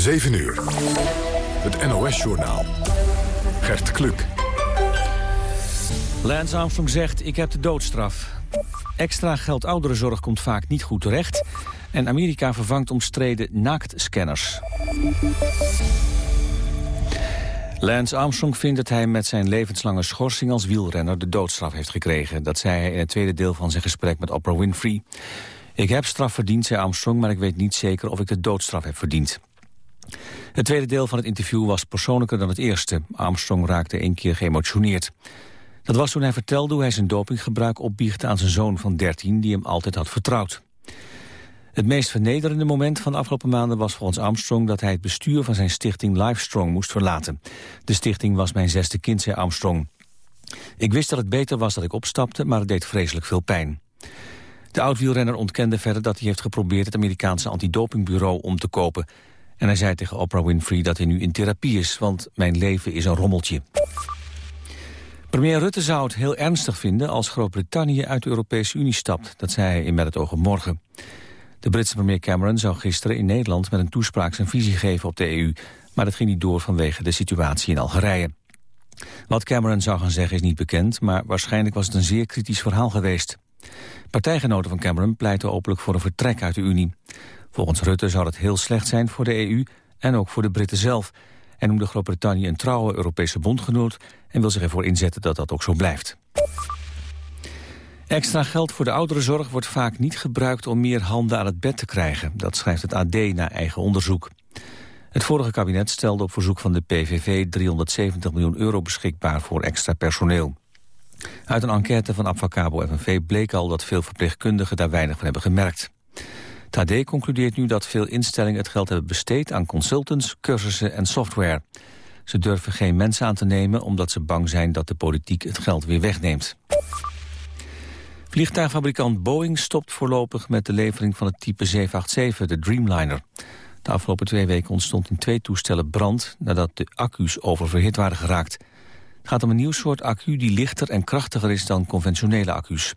7 uur. Het NOS-journaal. Gert Kluk. Lance Armstrong zegt, ik heb de doodstraf. Extra geld ouderenzorg komt vaak niet goed terecht. En Amerika vervangt omstreden naaktscanners. Lance Armstrong vindt dat hij met zijn levenslange schorsing als wielrenner de doodstraf heeft gekregen. Dat zei hij in het tweede deel van zijn gesprek met Oprah Winfrey. Ik heb straf verdiend, zei Armstrong, maar ik weet niet zeker of ik de doodstraf heb verdiend. Het tweede deel van het interview was persoonlijker dan het eerste. Armstrong raakte één keer geëmotioneerd. Dat was toen hij vertelde hoe hij zijn dopinggebruik opbiechtte aan zijn zoon van 13... die hem altijd had vertrouwd. Het meest vernederende moment van de afgelopen maanden was volgens Armstrong... dat hij het bestuur van zijn stichting Livestrong moest verlaten. De stichting was mijn zesde kind, zei Armstrong. Ik wist dat het beter was dat ik opstapte, maar het deed vreselijk veel pijn. De oud-wielrenner ontkende verder dat hij heeft geprobeerd... het Amerikaanse antidopingbureau om te kopen. En hij zei tegen Oprah Winfrey dat hij nu in therapie is... want mijn leven is een rommeltje. Premier Rutte zou het heel ernstig vinden als Groot-Brittannië uit de Europese Unie stapt. Dat zei hij in Met het oog morgen. De Britse premier Cameron zou gisteren in Nederland met een toespraak zijn visie geven op de EU. Maar dat ging niet door vanwege de situatie in Algerije. Wat Cameron zou gaan zeggen is niet bekend, maar waarschijnlijk was het een zeer kritisch verhaal geweest. Partijgenoten van Cameron pleiten openlijk voor een vertrek uit de Unie. Volgens Rutte zou dat heel slecht zijn voor de EU en ook voor de Britten zelf. En noemde Groot-Brittannië een trouwe Europese bondgenoot... en wil zich ervoor inzetten dat dat ook zo blijft. Extra geld voor de ouderenzorg wordt vaak niet gebruikt om meer handen aan het bed te krijgen. Dat schrijft het AD na eigen onderzoek. Het vorige kabinet stelde op verzoek van de PVV 370 miljoen euro beschikbaar voor extra personeel. Uit een enquête van Abfacabo FNV bleek al dat veel verpleegkundigen daar weinig van hebben gemerkt. AD concludeert nu dat veel instellingen het geld hebben besteed aan consultants, cursussen en software. Ze durven geen mensen aan te nemen omdat ze bang zijn dat de politiek het geld weer wegneemt. Vliegtuigfabrikant Boeing stopt voorlopig met de levering van het type 787, de Dreamliner. De afgelopen twee weken ontstond in twee toestellen brand nadat de accu's oververhit waren geraakt. Het gaat om een nieuw soort accu die lichter en krachtiger is dan conventionele accu's.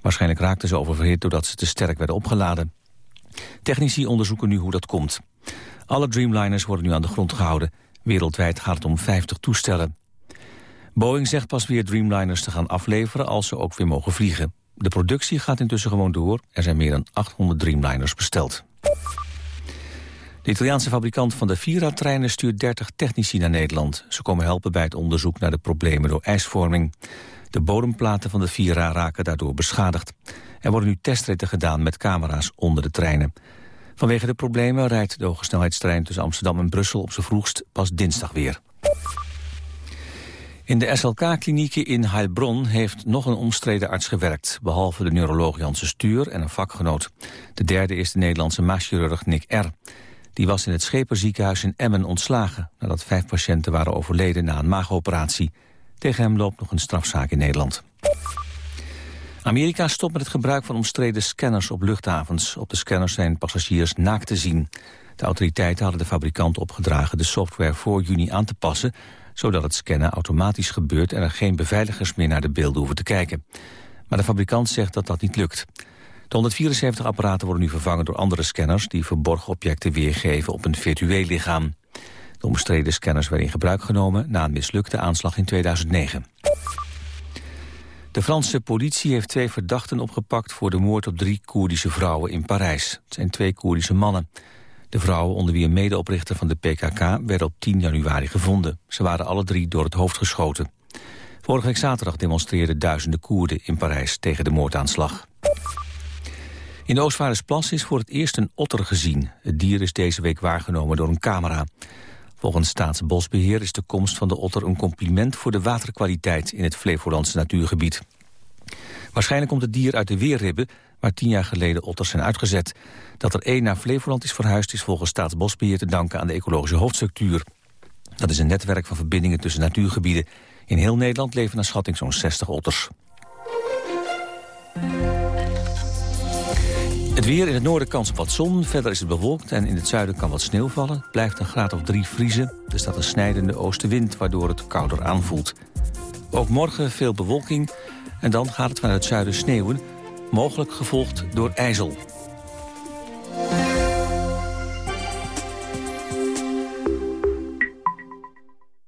Waarschijnlijk raakten ze oververhit doordat ze te sterk werden opgeladen. Technici onderzoeken nu hoe dat komt. Alle Dreamliners worden nu aan de grond gehouden. Wereldwijd gaat het om 50 toestellen. Boeing zegt pas weer Dreamliners te gaan afleveren als ze ook weer mogen vliegen. De productie gaat intussen gewoon door. Er zijn meer dan 800 Dreamliners besteld. De Italiaanse fabrikant van de Vira-treinen stuurt 30 technici naar Nederland. Ze komen helpen bij het onderzoek naar de problemen door ijsvorming. De bodemplaten van de Vira raken daardoor beschadigd. Er worden nu testritten gedaan met camera's onder de treinen. Vanwege de problemen rijdt de hogesnelheidstrein tussen Amsterdam en Brussel op zijn vroegst pas dinsdag weer. In de SLK-klinieken in Heilbronn heeft nog een omstreden arts gewerkt... behalve de neuroloog Janssen Stuur en een vakgenoot. De derde is de Nederlandse maaschirurg Nick R. Die was in het Scheperziekenhuis in Emmen ontslagen... nadat vijf patiënten waren overleden na een maagoperatie. Tegen hem loopt nog een strafzaak in Nederland. Amerika stopt met het gebruik van omstreden scanners op luchthavens. Op de scanners zijn passagiers naakt te zien. De autoriteiten hadden de fabrikant opgedragen de software voor juni aan te passen zodat het scannen automatisch gebeurt en er geen beveiligers meer naar de beelden hoeven te kijken. Maar de fabrikant zegt dat dat niet lukt. De 174 apparaten worden nu vervangen door andere scanners... die verborgen objecten weergeven op een virtueel lichaam. De omstreden scanners werden in gebruik genomen... na een mislukte aanslag in 2009. De Franse politie heeft twee verdachten opgepakt... voor de moord op drie Koerdische vrouwen in Parijs. Het zijn twee Koerdische mannen. De vrouwen, onder wie een medeoprichter van de PKK, werden op 10 januari gevonden. Ze waren alle drie door het hoofd geschoten. Vorige week zaterdag demonstreerden duizenden Koerden in Parijs tegen de moordaanslag. In de Oostvaardersplas is voor het eerst een otter gezien. Het dier is deze week waargenomen door een camera. Volgens Staatsbosbeheer is de komst van de otter een compliment voor de waterkwaliteit in het Flevolandse natuurgebied. Waarschijnlijk komt het dier uit de Weerribben, waar tien jaar geleden otters zijn uitgezet. Dat er één naar Flevoland is verhuisd is volgens Staatsbosbeheer te danken aan de ecologische hoofdstructuur. Dat is een netwerk van verbindingen tussen natuurgebieden. In heel Nederland leven naar schatting zo'n 60 otters. Het weer in het noorden kans op wat zon, verder is het bewolkt en in het zuiden kan wat sneeuw vallen. Blijft een graad of drie vriezen. Er staat een snijdende oostenwind waardoor het kouder aanvoelt. Ook morgen veel bewolking en dan gaat het vanuit het zuiden sneeuwen, mogelijk gevolgd door ijzel.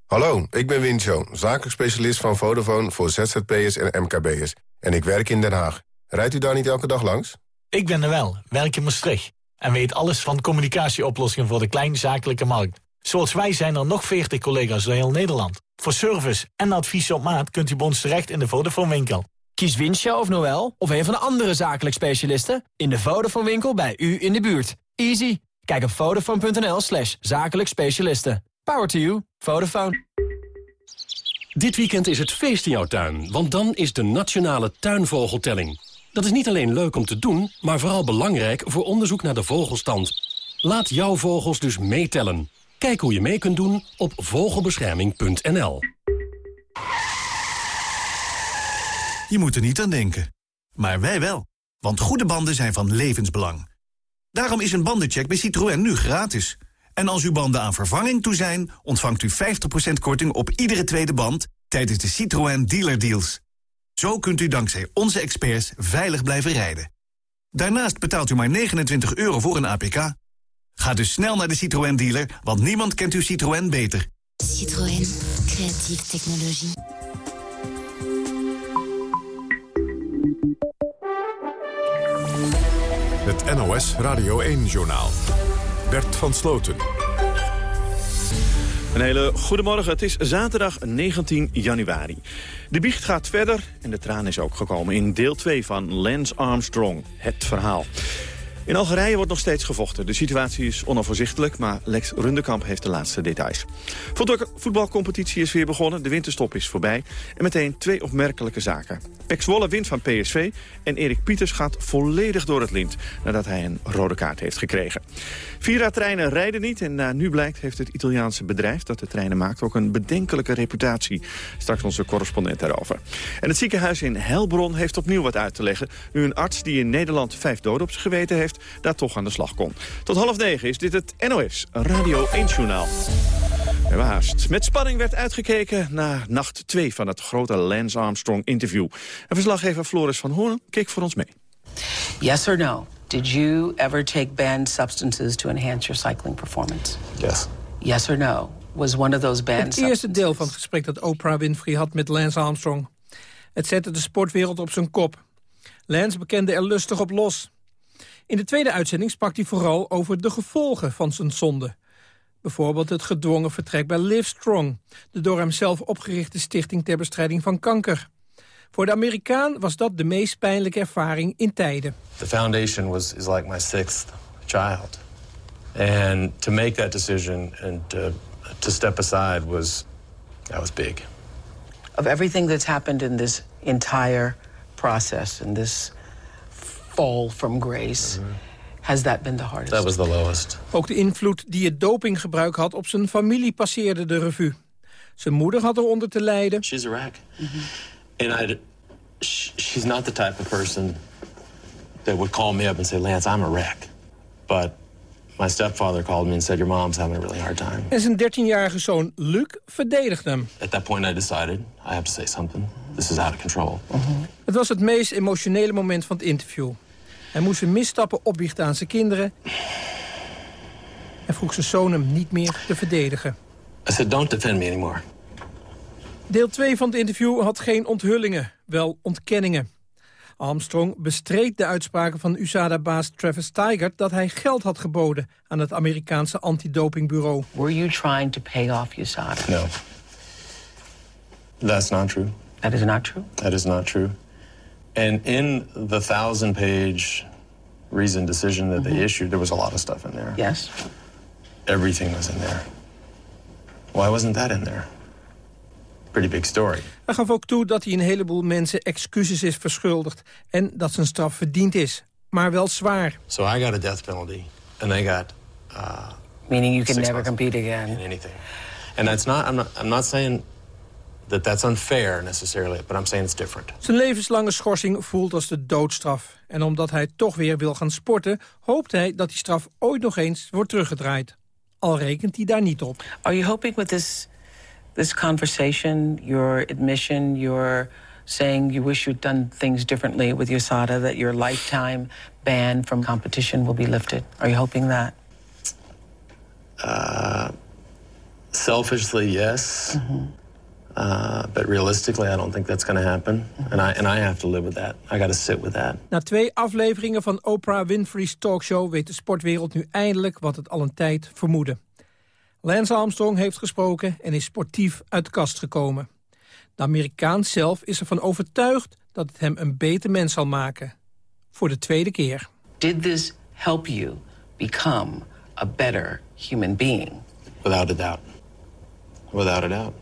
Hallo, ik ben Wincho, zakelijk specialist van Vodafone voor ZZP'ers en MKB'ers. En ik werk in Den Haag. Rijdt u daar niet elke dag langs? Ik ben er wel, werk in Maastricht. En weet alles van communicatieoplossingen voor de kleinzakelijke markt. Zoals wij zijn er nog 40 collega's in heel Nederland. Voor service en advies op maat kunt u bij ons terecht in de Vodafone winkel. Kies Winsja of Noel of een van de andere zakelijk specialisten... in de Vodafone winkel bij u in de buurt. Easy. Kijk op vodafone.nl slash zakelijk specialisten. Power to you. Vodafone. Dit weekend is het feest in jouw tuin, want dan is de Nationale Tuinvogeltelling. Dat is niet alleen leuk om te doen, maar vooral belangrijk voor onderzoek naar de vogelstand. Laat jouw vogels dus meetellen. Kijk hoe je mee kunt doen op vogelbescherming.nl. Je moet er niet aan denken. Maar wij wel. Want goede banden zijn van levensbelang. Daarom is een bandencheck bij Citroën nu gratis. En als uw banden aan vervanging toe zijn... ontvangt u 50% korting op iedere tweede band... tijdens de Citroën Dealer Deals. Zo kunt u dankzij onze experts veilig blijven rijden. Daarnaast betaalt u maar 29 euro voor een APK. Ga dus snel naar de Citroën dealer, want niemand kent uw Citroën beter. Citroën, creatieve technologie. Het NOS Radio 1-journaal. Bert van Sloten. Een hele goedemorgen. Het is zaterdag 19 januari. De biecht gaat verder en de traan is ook gekomen in deel 2 van Lance Armstrong. Het verhaal. In Algerije wordt nog steeds gevochten. De situatie is onoverzichtelijk, maar Lex Rundekamp heeft de laatste details. De voetbalcompetitie is weer begonnen, de winterstop is voorbij. En meteen twee opmerkelijke zaken. Pek Zwolle wint van PSV en Erik Pieters gaat volledig door het lint... nadat hij een rode kaart heeft gekregen. Vira-treinen rijden niet en na nu blijkt heeft het Italiaanse bedrijf... dat de treinen maakt ook een bedenkelijke reputatie. Straks onze correspondent daarover. En het ziekenhuis in Helbron heeft opnieuw wat uit te leggen... nu een arts die in Nederland vijf doden op zijn geweten heeft daar toch aan de slag kon. Tot half negen is dit het NOS Radio 1-journaal. We hebben haast. Met spanning werd uitgekeken naar nacht 2 van het grote Lance Armstrong-interview. En verslaggever Floris van Hoorn keek voor ons mee. Yes or no? Did you ever take banned substances to enhance your cycling performance? Yes. Yes or no? Was one of those banned Het eerste deel van het gesprek dat Oprah Winfrey had met Lance Armstrong. Het zette de sportwereld op zijn kop. Lance bekende er lustig op los. In de tweede uitzending sprak hij vooral over de gevolgen van zijn zonde. Bijvoorbeeld het gedwongen vertrek bij Livestrong... de door hem zelf opgerichte stichting ter bestrijding van kanker. Voor de Amerikaan was dat de meest pijnlijke ervaring in tijden. The foundation was is like my sixth child. And to make that decision and to, to step aside was that was big. Of everything that's happened in this entire process in this fall from grace. Has that been the hardest? That was the lowest. Ook de invloed die het dopinggebruik had op zijn familie passeerde de revue. Zijn moeder had eronder te lijden. She's a wreck. And I, she's not the type of person that would call me up and say, Lance, I'm a wreck. But my stepfather called me and said, your mom's having a really hard time. En zijn 13-jarige zoon Luc verdedigde hem. At that point I decided, I have to say something. This is out of control. Het was het meest emotionele moment van het interview. Hij moest zijn misstappen opbiechten aan zijn kinderen... en vroeg zijn zoon hem niet meer te verdedigen. I said, don't defend me anymore. Deel 2 van het interview had geen onthullingen, wel ontkenningen. Armstrong bestreed de uitspraken van USADA-baas Travis Tigert... dat hij geld had geboden aan het Amerikaanse antidopingbureau. Were you trying to pay off USADA? No. That's not true. That is not true? That is not true. And in the thousand page reasoned decision that they issued, there was a lot of stuff in there. Yes. Everything was in there. Why wasn't that in there? Pretty big story. Hij gaf ook toe dat hij een heleboel mensen excuses is verschuldigd... en dat zijn straf verdiend is, maar wel zwaar. So I got a death penalty, and they got. Uh, Meaning you can six never months compete in again. anything. And that's not. I'm not. I'm not saying that that's unfair necessarily, but I'm saying it's different. Zijn levenslange schorsing voelt als de doodstraf. En omdat hij toch weer wil gaan sporten... hoopt hij dat die straf ooit nog eens wordt teruggedraaid. Al rekent hij daar niet op. Are you hoping with this this conversation, your admission, your saying you wish you'd done things differently with USADA, that your lifetime ban from competition will be lifted? Are you hoping that? Uh, selfishly, yes. Uh, but realistically, I don't think that's going to happen. And I, and I have to live with that. I got to sit with that. Na twee afleveringen van Oprah Winfrey's talkshow... weet de sportwereld nu eindelijk wat het al een tijd vermoedde. Lance Armstrong heeft gesproken en is sportief uit de kast gekomen. De Amerikaan zelf is ervan overtuigd dat het hem een beter mens zal maken. Voor de tweede keer. Did this help you become a better human being? Without a doubt. Without a doubt.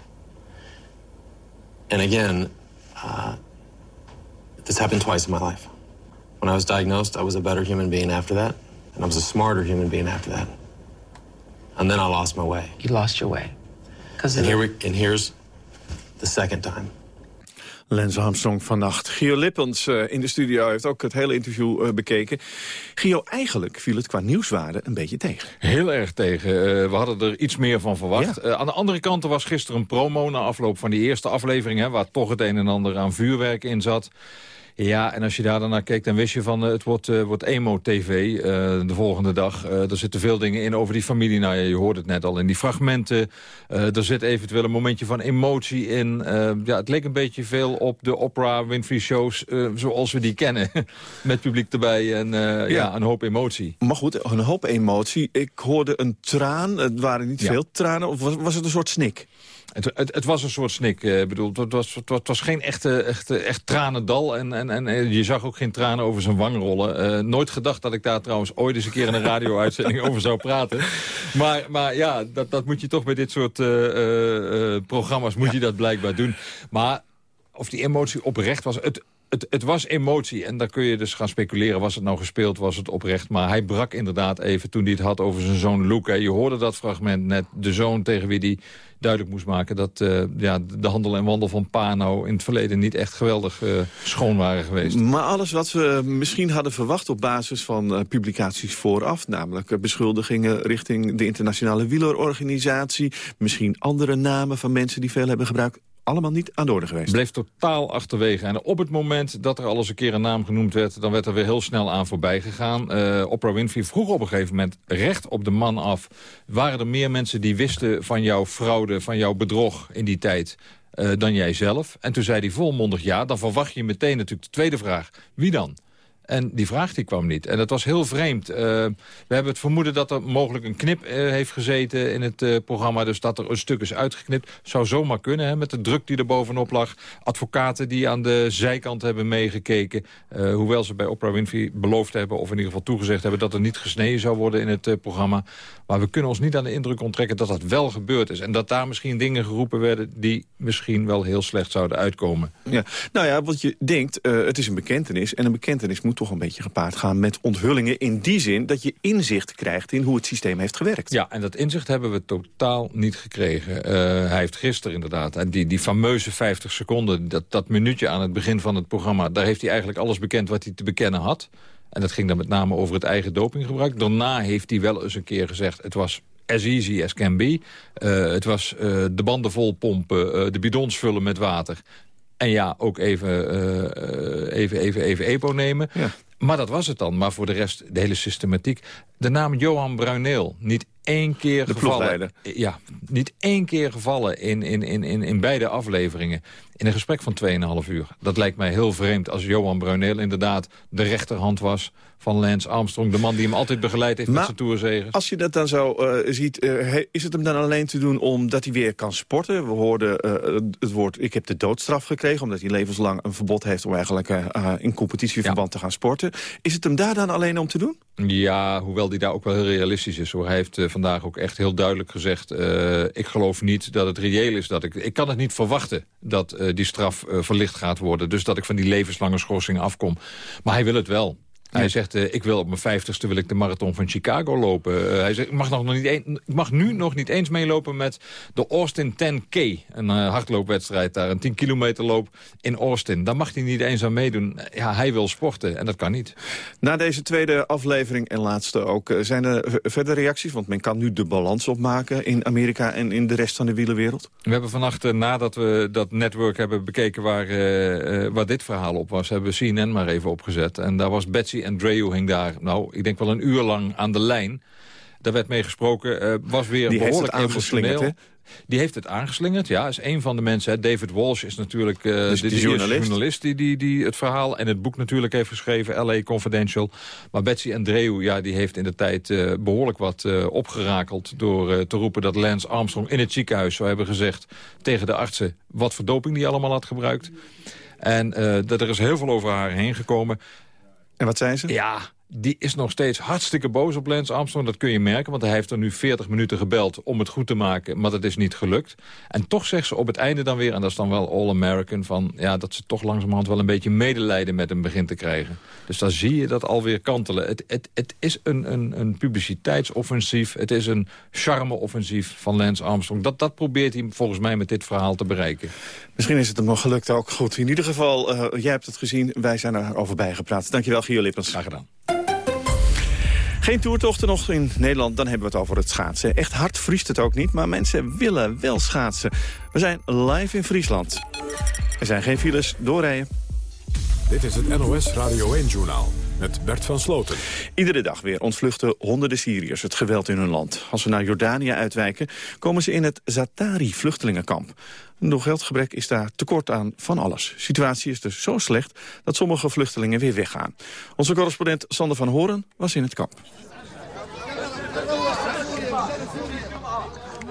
And again, uh, this happened twice in my life. When I was diagnosed, I was a better human being after that, and I was a smarter human being after that. And then I lost my way. You lost your way. And here we, and here's the second time. Lance Armstrong vannacht. Gio Lippens uh, in de studio heeft ook het hele interview uh, bekeken. Gio, eigenlijk viel het qua nieuwswaarde een beetje tegen. Heel erg tegen. Uh, we hadden er iets meer van verwacht. Ja. aan de andere kant was gisteren een promo na afloop van die eerste aflevering... Hè, waar toch het een en ander aan vuurwerk in zat... Ja, en als je daar dan naar kijkt, dan wist je van... Uh, het wordt, uh, wordt emo-tv uh, de volgende dag. er zitten veel dingen in over die familie. Nou ja, je hoort het net al in die fragmenten. er zit eventueel een momentje van emotie in. ja, het leek een beetje veel op de Oprah Winfrey shows... zoals we die kennen. Met publiek erbij en ja. ja. een hoop emotie. Maar goed, een hoop emotie. Ik hoorde een traan. Het waren niet ja. veel tranen. Of was, was het een soort snik? Het, het, het, was een soort snik. Uh, bedoel, het, was, het, was, geen echte, echte, echt tranendal. En, en, en je zag ook geen tranen over zijn wang rollen. Uh, nooit gedacht dat ik daar trouwens ooit eens een keer in een radio-uitzending over zou praten. Maar, maar ja, dat, dat moet je toch bij dit soort uh, programma's moet ja. je dat blijkbaar doen. Maar of die emotie oprecht was... Het, het, het, was emotie en daar kun je dus gaan speculeren. Was het nou gespeeld, was het oprecht? Maar hij brak inderdaad even toen hij het had over zijn zoon Luca. Je hoorde dat fragment net. De zoon tegen wie hij duidelijk moest maken... dat uh, ja, de handel en wandel van Pano in het verleden niet echt geweldig uh, schoon waren geweest. Maar alles wat we misschien hadden verwacht op basis van uh, publicaties vooraf... namelijk beschuldigingen richting de internationale wielerorganisatie... misschien andere namen van mensen die veel hebben gebruikt allemaal niet aan de orde geweest. Bleef totaal achterwege. En op het moment dat er al eens een keer een naam genoemd werd... dan werd er weer heel snel aan voorbij gegaan. Uh, Oprah Winfrey vroeg op een gegeven moment recht op de man af... waren er meer mensen die wisten van jouw fraude, van jouw bedrog in die tijd... Uh, dan jij zelf. En toen zei hij volmondig ja. Dan verwacht je meteen natuurlijk de tweede vraag. Wie dan? En die vraag die kwam niet. En dat was heel vreemd. Uh, we hebben het vermoeden dat er mogelijk een knip uh, heeft gezeten in het uh, programma. Dus dat er een stuk is uitgeknipt. Zou zomaar kunnen, hè, met de druk die er bovenop lag. Advocaten die aan de zijkant hebben meegekeken. hoewel ze bij Oprah Winfrey beloofd hebben... of in ieder geval toegezegd hebben dat er niet gesneden zou worden in het programma. Maar we kunnen ons niet aan de indruk onttrekken dat dat wel gebeurd is. En dat daar misschien dingen geroepen werden die misschien wel heel slecht zouden uitkomen. Ja. Nou ja, wat je denkt, het is een bekentenis. En een bekentenis moet toch een beetje gepaard gaan met onthullingen... in die zin dat je inzicht krijgt in hoe het systeem heeft gewerkt. Ja, en dat inzicht hebben we totaal niet gekregen. Uh, hij heeft gisteren inderdaad, en die, die fameuze 50 seconden... Dat, dat minuutje aan het begin van het programma... daar heeft hij eigenlijk alles bekend wat hij te bekennen had. En dat ging dan met name over het eigen dopinggebruik. Daarna heeft hij wel eens een keer gezegd... het was as easy as can be. Uh, het was uh, de banden vol pompen, de bidons vullen met water. En ja, ook even, uh, even, even, even EPO nemen. Ja. Maar dat was het dan. Maar voor de rest, de hele systematiek. De naam Johan Bruineel, niet één keer de gevallen. Ja, niet één keer gevallen in, in, in, in, in beide afleveringen. In een gesprek van 2,5 uur. Dat lijkt mij heel vreemd als Johan Bruineel inderdaad de rechterhand was van Lance Armstrong. De man die hem altijd begeleid heeft maar met zijn toerzegen. Als je dat dan zo uh, ziet, uh, is het hem dan alleen te doen omdat hij weer kan sporten? We hoorden uh, het woord, ik heb de doodstraf gekregen... omdat hij levenslang een verbod heeft om eigenlijk in competitieverband ja. te gaan sporten. Is het hem daar dan alleen om te doen? Ja, hoewel die daar ook wel heel realistisch is. Hoor. Hij heeft vandaag ook echt heel duidelijk gezegd... ik geloof niet dat het reëel is. dat Ik, ik kan het niet verwachten dat die straf verlicht gaat worden. Dus dat ik van die levenslange schorsing afkom. Maar hij wil het wel. Hij zegt, uh, ik wil op mijn vijftigste wil ik de marathon van Chicago lopen. Uh, hij zegt, ik mag, nog niet een, ik mag nu nog niet eens meelopen met de Austin 10K. Een uh, hardloopwedstrijd daar, een 10 kilometer loop in Austin. Daar mag hij niet eens aan meedoen. Ja, hij wil sporten en dat kan niet. Na deze tweede aflevering en laatste ook, zijn er verder reacties? Want men kan nu de balans opmaken in Amerika en in de rest van de wielerwereld. We hebben vannacht, nadat we dat network hebben bekeken waar, waar dit verhaal op was... hebben we CNN maar even opgezet. En daar was Betsy en Andreu hing daar, nou, ik denk wel een uur lang aan de lijn. Daar werd mee gesproken, uh, was weer Die behoorlijk emotioneel. Die heeft het aangeslingerd, ja. Is een van de mensen. Hè. David Walsh is natuurlijk uh, dus de, journalist, journalist die, die, die het verhaal en het boek natuurlijk heeft geschreven. L.A. Confidential. Maar Betsy Andreu, ja, die heeft in de tijd uh, behoorlijk wat uh, opgerakeld... door te roepen dat Lance Armstrong in het ziekenhuis zou hebben gezegd... tegen de artsen wat voor doping die allemaal had gebruikt. En dat er is heel veel over haar heen gekomen. En wat zei ze? Ja, die is nog steeds hartstikke boos op Lance Armstrong. Dat kun je merken, want hij heeft er nu 40 minuten gebeld om het goed te maken. Maar dat is niet gelukt. En toch zegt ze op het einde dan weer, en dat is dan wel All-American... van ja, dat ze toch langzamerhand wel een beetje medelijden met hem begint te krijgen. Dus dan zie je dat alweer kantelen. Het, het, het is een, een, een publiciteitsoffensief. Het is een charme-offensief van Lance Armstrong. Dat, dat probeert hij volgens mij met dit verhaal te bereiken. Misschien is het hem nog gelukt ook. Goed, in ieder geval, uh, jij hebt het gezien. Wij zijn erover bijgepraat. Dankjewel, Gio Lippens. Graag gedaan. Geen toertochten nog in Nederland, dan hebben we het over het schaatsen. Echt hard vriest het ook niet, maar mensen willen wel schaatsen. We zijn live in Friesland. Er zijn geen files, doorrijden. Dit is het NOS Radio 1-journaal met Bert van Sloten. Iedere dag weer ontvluchten honderden Syriërs het geweld in hun land. Als ze naar Jordanië uitwijken, komen ze in het Zatari-vluchtelingenkamp. Door geldgebrek is daar tekort aan van alles. De situatie is dus zo slecht dat sommige vluchtelingen weer weggaan. Onze correspondent Sander van Horen was in het kamp.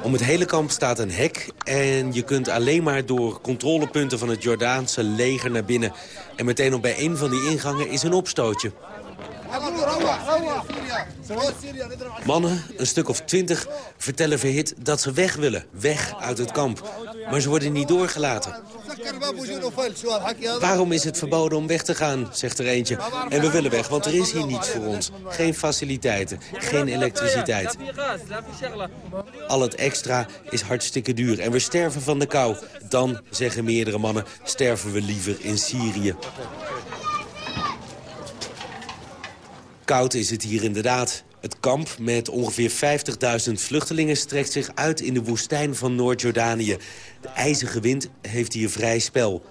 Om het hele kamp staat een hek en je kunt alleen maar door controlepunten van het Jordaanse leger naar binnen. En meteen op bij een van die ingangen is een opstootje. Mannen, een stuk of twintig, vertellen verhit dat ze weg willen. Weg uit het kamp. Maar ze worden niet doorgelaten. Waarom is het verboden om weg te gaan, zegt er eentje. En we willen weg, want er is hier niets voor ons. Geen faciliteiten, geen elektriciteit. Al het extra is hartstikke duur en we sterven van de kou. Dan, zeggen meerdere mannen, sterven we liever in Syrië. Koud is het hier inderdaad. Het kamp met ongeveer 50.000 vluchtelingen strekt zich uit in de woestijn van Noord-Jordanië. De ijzige wind heeft hier vrij spel.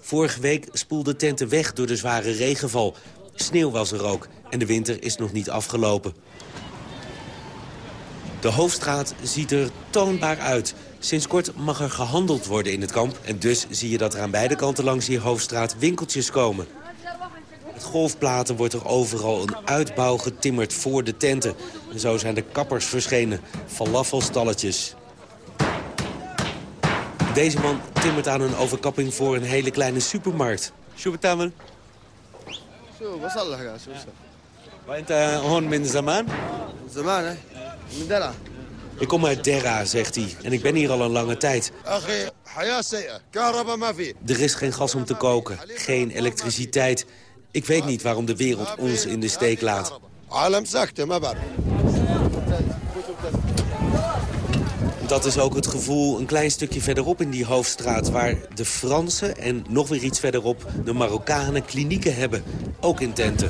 Vorige week spoelde tenten weg door de zware regenval. Sneeuw was er ook en de winter is nog niet afgelopen. De Hoofdstraat ziet er toonbaar uit. Sinds kort mag er gehandeld worden in het kamp. En dus zie je dat er aan beide kanten langs die Hoofdstraat winkeltjes komen. Met golfplaten wordt er overal een uitbouw getimmerd voor de tenten. Zo zijn de kappers verschenen, falafelstalletjes. Deze man timmert aan een overkapping voor een hele kleine supermarkt. Sjoerd Zo. وانت هون من زمان? زمان eh? من درع Ik kom uit Derra, zegt hij. En ik ben hier al een lange tijd. اخي حياه سيئه كهرباء ما في Er is geen gas om te koken, geen elektriciteit. Ik weet niet waarom de wereld ons in de steek laat. عالم ساكته ما بعرف Dat is ook het gevoel een klein stukje verderop in die hoofdstraat... waar de Fransen en nog weer iets verderop de Marokkanen klinieken hebben. Ook in tenten.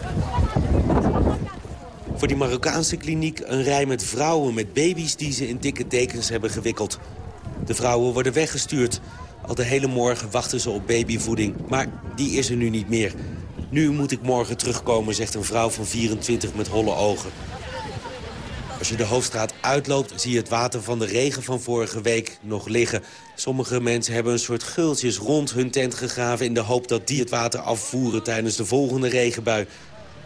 Voor die Marokkaanse kliniek een rij met vrouwen met baby's... die ze in dikke dekens hebben gewikkeld. De vrouwen worden weggestuurd. Al de hele morgen wachten ze op babyvoeding. Maar die is er nu niet meer. Nu moet ik morgen terugkomen, zegt een vrouw van 24 met holle ogen. Als je de hoofdstraat uitloopt, zie je het water van de regen van vorige week nog liggen. Sommige mensen hebben een soort gultjes rond hun tent gegraven... in de hoop dat die het water afvoeren tijdens de volgende regenbui.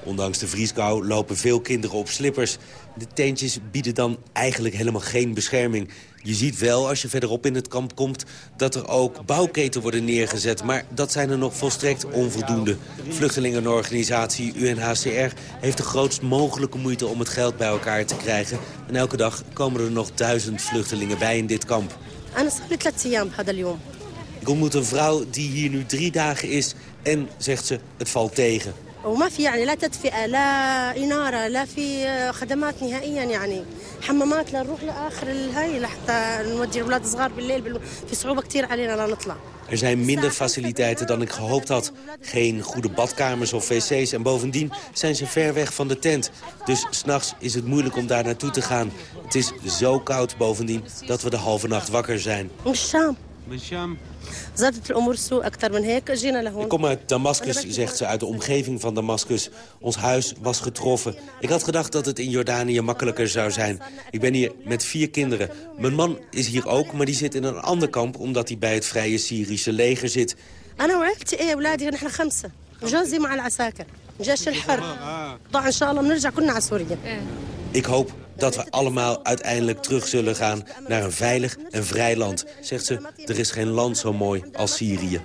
Ondanks de vrieskou lopen veel kinderen op slippers. De tentjes bieden dan eigenlijk helemaal geen bescherming. Je ziet wel, als je verderop in het kamp komt... dat er ook bouwketen worden neergezet. Maar dat zijn er nog volstrekt onvoldoende. Vluchtelingenorganisatie UNHCR heeft de grootst mogelijke moeite... om het geld bij elkaar te krijgen. En elke dag komen er nog duizend vluchtelingen bij in dit kamp. Ik ontmoet een vrouw die hier nu drie dagen is en, zegt ze, het valt tegen. وما في يعني لا تدفئة لا إنارة لا في خدمات نهائيا يعني حمامات لنروح لآخر الهاي لحتى نودي الأولاد الصغار بالليل بال- في صعوبة كتير علينا لا نطلع Er zijn minder faciliteiten dan ik gehoopt had. Geen goede badkamers of wc's en bovendien zijn ze ver weg van de tent. Dus s'nachts is het moeilijk om daar naartoe te gaan. Het is zo koud bovendien dat we de halve nacht wakker zijn. Ik kom uit Damascus, zegt ze, uit de omgeving van Damascus. Ons huis was getroffen. Ik had gedacht dat het in Jordanië makkelijker zou zijn. Ik ben hier met vier kinderen. Mijn man is hier ook, maar die zit in een ander kamp... omdat hij bij het Vrije Syrische leger zit. Ah. Eh. Ik hoop dat we allemaal uiteindelijk terug zullen gaan naar een veilig en vrij land. Zegt ze, er is geen land zo mooi als Syrië.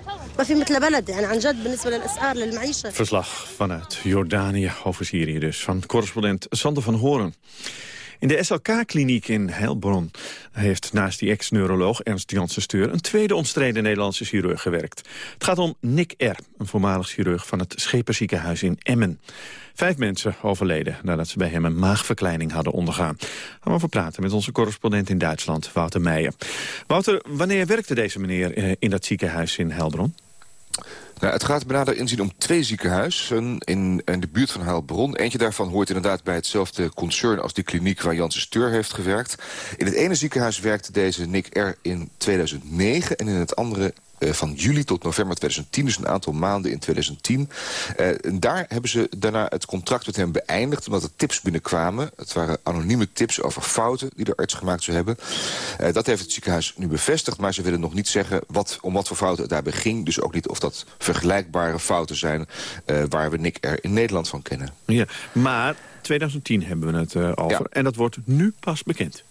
Verslag vanuit Jordanië over Syrië dus, van correspondent Sander van Horen. In de SLK-kliniek in Heilbronn heeft naast die ex-neuroloog Ernst Janssen Steur... een tweede omstreden Nederlandse chirurg gewerkt. Het gaat om Nick R., een voormalig chirurg van het Schepenziekenhuis in Emmen. Vijf mensen overleden nadat ze bij hem een maagverkleining hadden ondergaan. Gaan we over praten met onze correspondent in Duitsland, Wouter Meijer. Wouter, wanneer werkte deze meneer eh, in dat ziekenhuis in Heilbronn? Nou, het gaat bij nader inzien om twee ziekenhuizen in, in de buurt van Heilbronn. Eentje daarvan hoort inderdaad bij hetzelfde concern als die kliniek waar Janssen Steur heeft gewerkt. In het ene ziekenhuis werkte deze Nick R. in 2009 en in het andere van juli tot november 2010, dus een aantal maanden in 2010. Uh, en daar hebben ze daarna het contract met hem beëindigd... omdat er tips binnenkwamen. Het waren anonieme tips over fouten die de arts gemaakt zou hebben. Uh, dat heeft het ziekenhuis nu bevestigd... maar ze willen nog niet zeggen wat, om wat voor fouten het daarbij ging. Dus ook niet of dat vergelijkbare fouten zijn... Waar we Nick er in Nederland van kennen. Ja, maar 2010 hebben we het uh, over. Ja. En dat wordt nu pas bekend.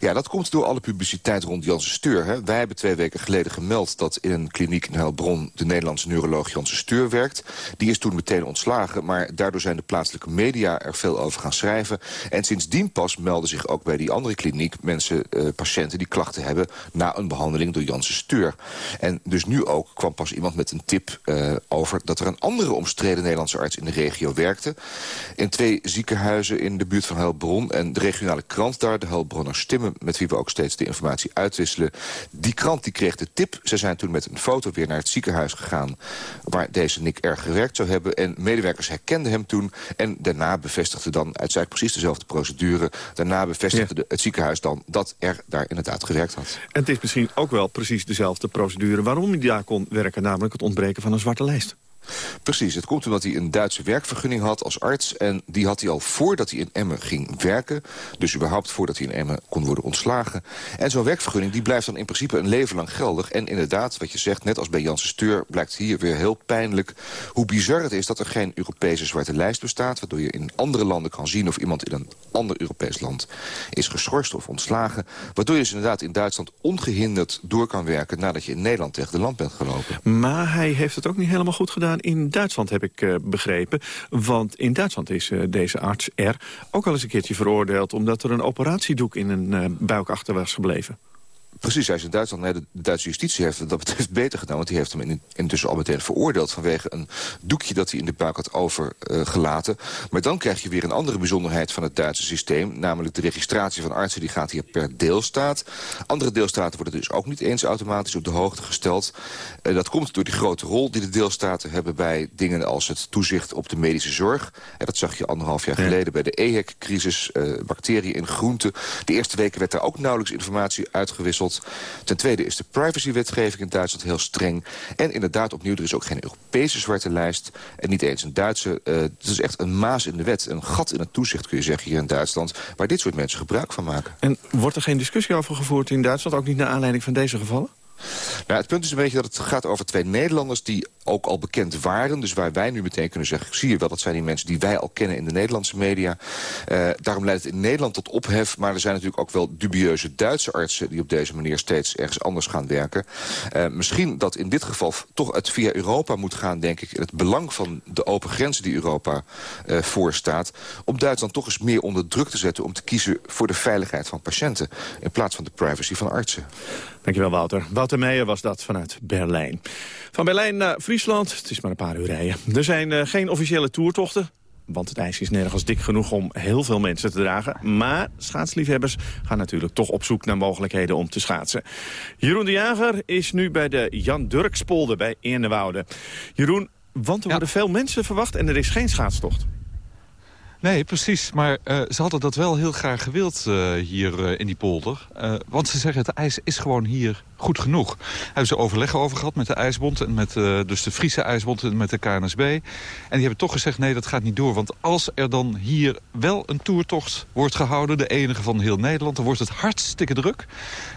Ja, dat komt door alle publiciteit rond Janssen Steur. Hè. Wij hebben twee weken geleden gemeld dat in een kliniek in Heilbronn... de Nederlandse neuroloog Janssen Steur werkt. Die is toen meteen ontslagen, maar daardoor zijn de plaatselijke media er veel over gaan schrijven. En sindsdien pas melden zich ook bij die andere kliniek mensen, uh, patiënten... die klachten hebben na een behandeling door Janssen Steur. En dus nu ook kwam pas iemand met een tip uh, over... dat er een andere omstreden Nederlandse arts in de regio werkte. In twee ziekenhuizen in de buurt van Heilbronn. En de regionale krant daar, de Heilbronner Stimmen... met wie we ook steeds de informatie uitwisselen. Die krant die kreeg de tip. Ze zijn toen met een foto weer naar het ziekenhuis gegaan... waar deze Nick erg gewerkt zou hebben. En medewerkers herkenden hem toen. En daarna bevestigde dan, uit zij precies dezelfde procedure... daarna bevestigde ja. het ziekenhuis dan dat er daar inderdaad gewerkt had. En het is misschien ook wel precies dezelfde procedure... waarom hij daar kon werken, namelijk het ontbreken van een zwarte lijst. Precies, het komt omdat hij een Duitse werkvergunning had als arts... en die had hij al voordat hij in Emmen ging werken. Dus überhaupt voordat hij in Emmen kon worden ontslagen. En zo'n werkvergunning die blijft dan in principe een leven lang geldig. En inderdaad, wat je zegt, net als bij Janssen Steur... blijkt hier weer heel pijnlijk hoe bizar het is... dat er geen Europese zwarte lijst bestaat... waardoor je in andere landen kan zien of iemand in een ander Europees land... is geschorst of ontslagen. Waardoor je dus inderdaad in Duitsland ongehinderd door kan werken... nadat je in Nederland tegen de land bent gelopen. Maar hij heeft het ook niet helemaal goed gedaan in Duitsland, heb ik uh, begrepen. Want in Duitsland is uh, deze arts er ook al eens een keertje veroordeeld... omdat er een operatiedoek in een uh, buik achter was gebleven. Precies, hij is in Duitsland. Nee, de Duitse justitie heeft het dat betreft beter gedaan. Want die heeft hem in, intussen al meteen veroordeeld... vanwege een doekje dat hij in de buik had overgelaten. Uh, maar dan krijg je weer een andere bijzonderheid van het Duitse systeem. Namelijk de registratie van artsen. Die gaat hier per deelstaat. Andere deelstaten worden dus ook niet eens automatisch op de hoogte gesteld. Uh, dat komt door die grote rol die de deelstaten hebben... bij dingen als het toezicht op de medische zorg. En dat zag je anderhalf jaar ja. geleden bij de EHEC-crisis. Uh, bacteriën in groenten. De eerste weken werd daar ook nauwelijks informatie uitgewisseld. Ten tweede is de privacywetgeving in Duitsland heel streng. En inderdaad, opnieuw, er is ook geen Europese zwarte lijst. En niet eens een Duitse. Uh, het is echt een maas in de wet. Een gat in het toezicht, kun je zeggen, hier in Duitsland. Waar dit soort mensen gebruik van maken. En wordt er geen discussie over gevoerd in Duitsland? Ook niet naar aanleiding van deze gevallen? Nou, het punt is een beetje dat het gaat over twee Nederlanders... die ook al bekend waren. Dus waar wij nu meteen kunnen zeggen... zie je wel, dat zijn die mensen die wij al kennen in de Nederlandse media. Uh, daarom leidt het in Nederland tot ophef. Maar er zijn natuurlijk ook wel dubieuze Duitse artsen... die op deze manier steeds ergens anders gaan werken. Uh, misschien dat in dit geval toch het via Europa moet gaan, denk ik... het belang van de open grenzen die Europa uh, voorstaat... om Duitsland toch eens meer onder druk te zetten... om te kiezen voor de veiligheid van patiënten... in plaats van de privacy van artsen. Dankjewel, Wouter. Wouter Meijer was dat vanuit Berlijn. Van Berlijn naar Friesland, het is maar een paar uur rijden. Er zijn uh, geen officiële toertochten, want het ijs is nergens dik genoeg om heel veel mensen te dragen. Maar schaatsliefhebbers gaan natuurlijk toch op zoek naar mogelijkheden om te schaatsen. Jeroen de Jager is nu bij de Jan Durkspolder bij Eernewoude. Jeroen, want er ja. worden veel mensen verwacht en er is geen schaatstocht. Nee, precies. Maar uh, ze hadden dat wel heel graag gewild uh, hier uh, in die polder. want ze zeggen het ijs is gewoon hier goed genoeg. Hebben ze overleg over gehad met de IJsbond... en met dus de Friese IJsbond en met de KNSB. En die hebben toch gezegd, nee, dat gaat niet door. Want als er dan hier wel een toertocht wordt gehouden... de enige van heel Nederland, dan wordt het hartstikke druk.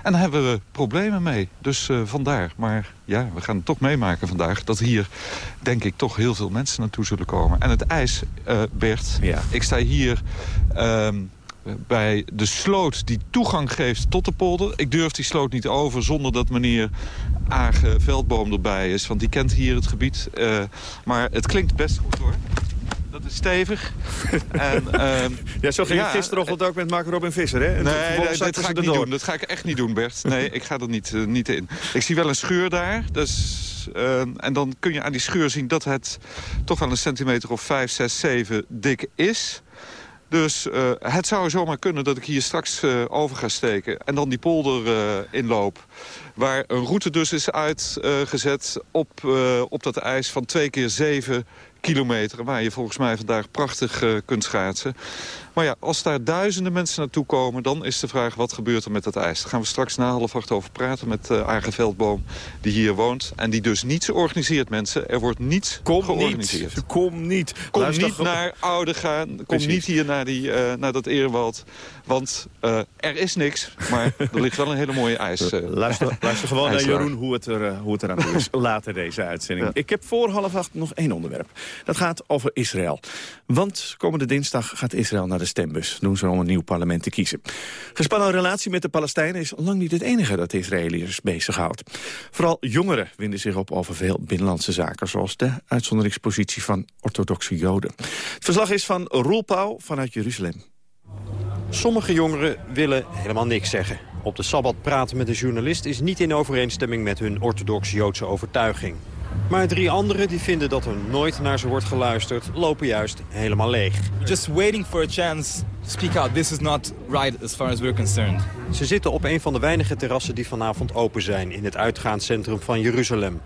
En dan hebben we problemen mee. Dus vandaar. Maar ja, we gaan het toch meemaken vandaag... dat hier, denk ik, toch heel veel mensen naartoe zullen komen. En het ijs, Bert... Ja. Ik sta hier um, bij de sloot die toegang geeft tot de polder. Ik durf die sloot niet over zonder dat meneer Age Veldboom erbij is. Want die kent hier het gebied. Uh, maar het klinkt best goed hoor. Dat is stevig. en, um, ja, zo ging ja, het gisterochtend ook met Mark Robin Visser, hè? En nee, nee dat ga ik niet doen. Dat ga ik echt niet doen, Bert. Nee, ik ga er niet, uh, niet in. Ik zie wel een scheur daar. Dus, uh, en dan kun je aan die scheur zien dat het toch wel een centimeter of 5, 6, 7 dik is. Dus uh, het zou zomaar kunnen dat ik hier straks uh, over ga steken... en dan die polder uh, inloop. Waar een route dus is uitgezet op, op dat ijs van twee keer zeven kilometer... waar je volgens mij vandaag prachtig kunt schaatsen. Maar ja, als daar duizenden mensen naartoe komen... dan is de vraag, wat gebeurt er met dat ijs? Daar gaan we straks na half acht over praten met uh, Arge Veldboom... die hier woont en die dus niets organiseert, mensen. Er wordt niets kom georganiseerd. Niet. Kom niet. Kom Luister niet naar Oude gaan. Kom Precies. niet hier naar, die, uh, naar dat Eerwald. Want uh, er is niks, maar er ligt wel een hele mooie ijs. luister, luister gewoon naar Jeroen hoe het, er, hoe het eraan toe is. Later deze uitzending. Ja. Ik heb voor half acht nog één onderwerp. Dat gaat over Israël. Want komende dinsdag gaat Israël naar de stembus. Doen ze om een nieuw parlement te kiezen. Gespannen relatie met de Palestijnen is lang niet het enige dat de Israëliërs bezighoudt. Vooral jongeren winden zich op over veel binnenlandse zaken... zoals de uitzonderingspositie van orthodoxe joden. Het verslag is van Roel Pauw vanuit Jeruzalem. Sommige jongeren willen helemaal niks zeggen. Op de Sabbat praten met een journalist is niet in overeenstemming met hun orthodox-Joodse overtuiging. Maar drie anderen die vinden dat er nooit naar ze wordt geluisterd, lopen juist helemaal leeg. Just waiting for a chance to speak out. This is not right as far as we're concerned. Ze zitten op een van de weinige terrassen die vanavond open zijn in het uitgaanscentrum van Jeruzalem.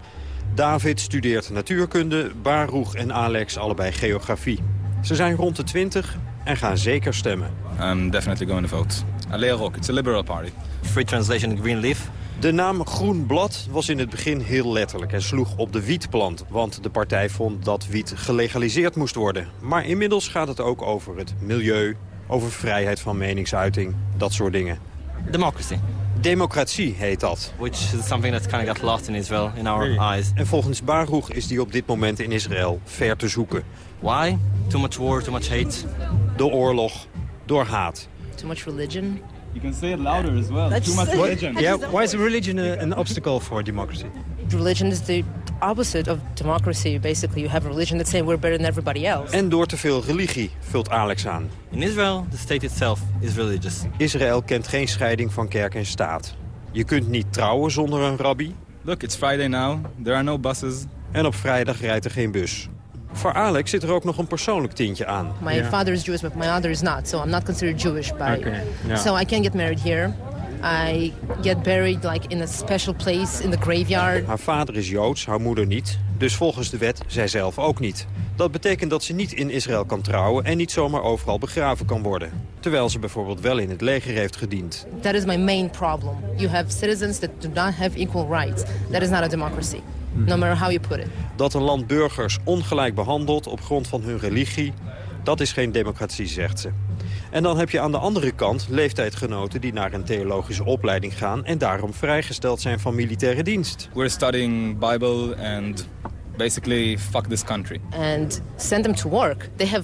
David studeert natuurkunde, Baruch en Alex allebei geografie. Ze zijn rond de 20 en gaan zeker stemmen. I'm definitely going to vote. Alea Rock, it's a liberal party. Free translation, green leaf. De naam Groen Blad was in het begin heel letterlijk en sloeg op de wietplant. Want de partij vond dat wiet gelegaliseerd moest worden. Maar inmiddels gaat het ook over het milieu, over vrijheid van meningsuiting, dat soort dingen. Democracy. Democratie heet dat. Which is something that's kind of got lost in Israel, in our eyes. En volgens Baruch is die op dit moment in Israël ver te zoeken. Why? Too much war, too much hate. Door oorlog, door haat. Too much religion. You can say it louder as well. Too much religion. Yeah, why is religion a, an obstacle for democracy? Religion is the opposite of democracy. Basically, you have a religion that's saying we're better than everybody else. En door te veel religie, vult Alex aan. In Israel, the state itself is religious. Israël kent geen scheiding van kerk en staat. Je kunt niet trouwen zonder een rabbi. Look, it's Friday now. There are no buses. En op vrijdag rijdt er geen bus. Voor Alex zit er ook nog een persoonlijk tintje aan. My yeah. father is Jewish, but my mother is not. So I'm not considered Jewish. By, okay. yeah. So I can't get married here. I get buried like in a special place in the graveyard. Haar vader is Joods, haar moeder niet. Dus volgens de wet zij zelf ook niet. Dat betekent dat ze niet in Israël kan trouwen en niet zomaar overal begraven kan worden. Terwijl ze bijvoorbeeld wel in het leger heeft gediend. That is my main problem. You have citizens that do not have equal rights. That is not a democracy. No matter how you put it. Dat een land burgers ongelijk behandelt op grond van hun religie... dat is geen democratie, zegt ze. En dan heb je aan de andere kant leeftijdgenoten die naar een theologische opleiding gaan... en daarom vrijgesteld zijn van militaire dienst. We're studying Bible and basically fuck this country. And send them to work. They have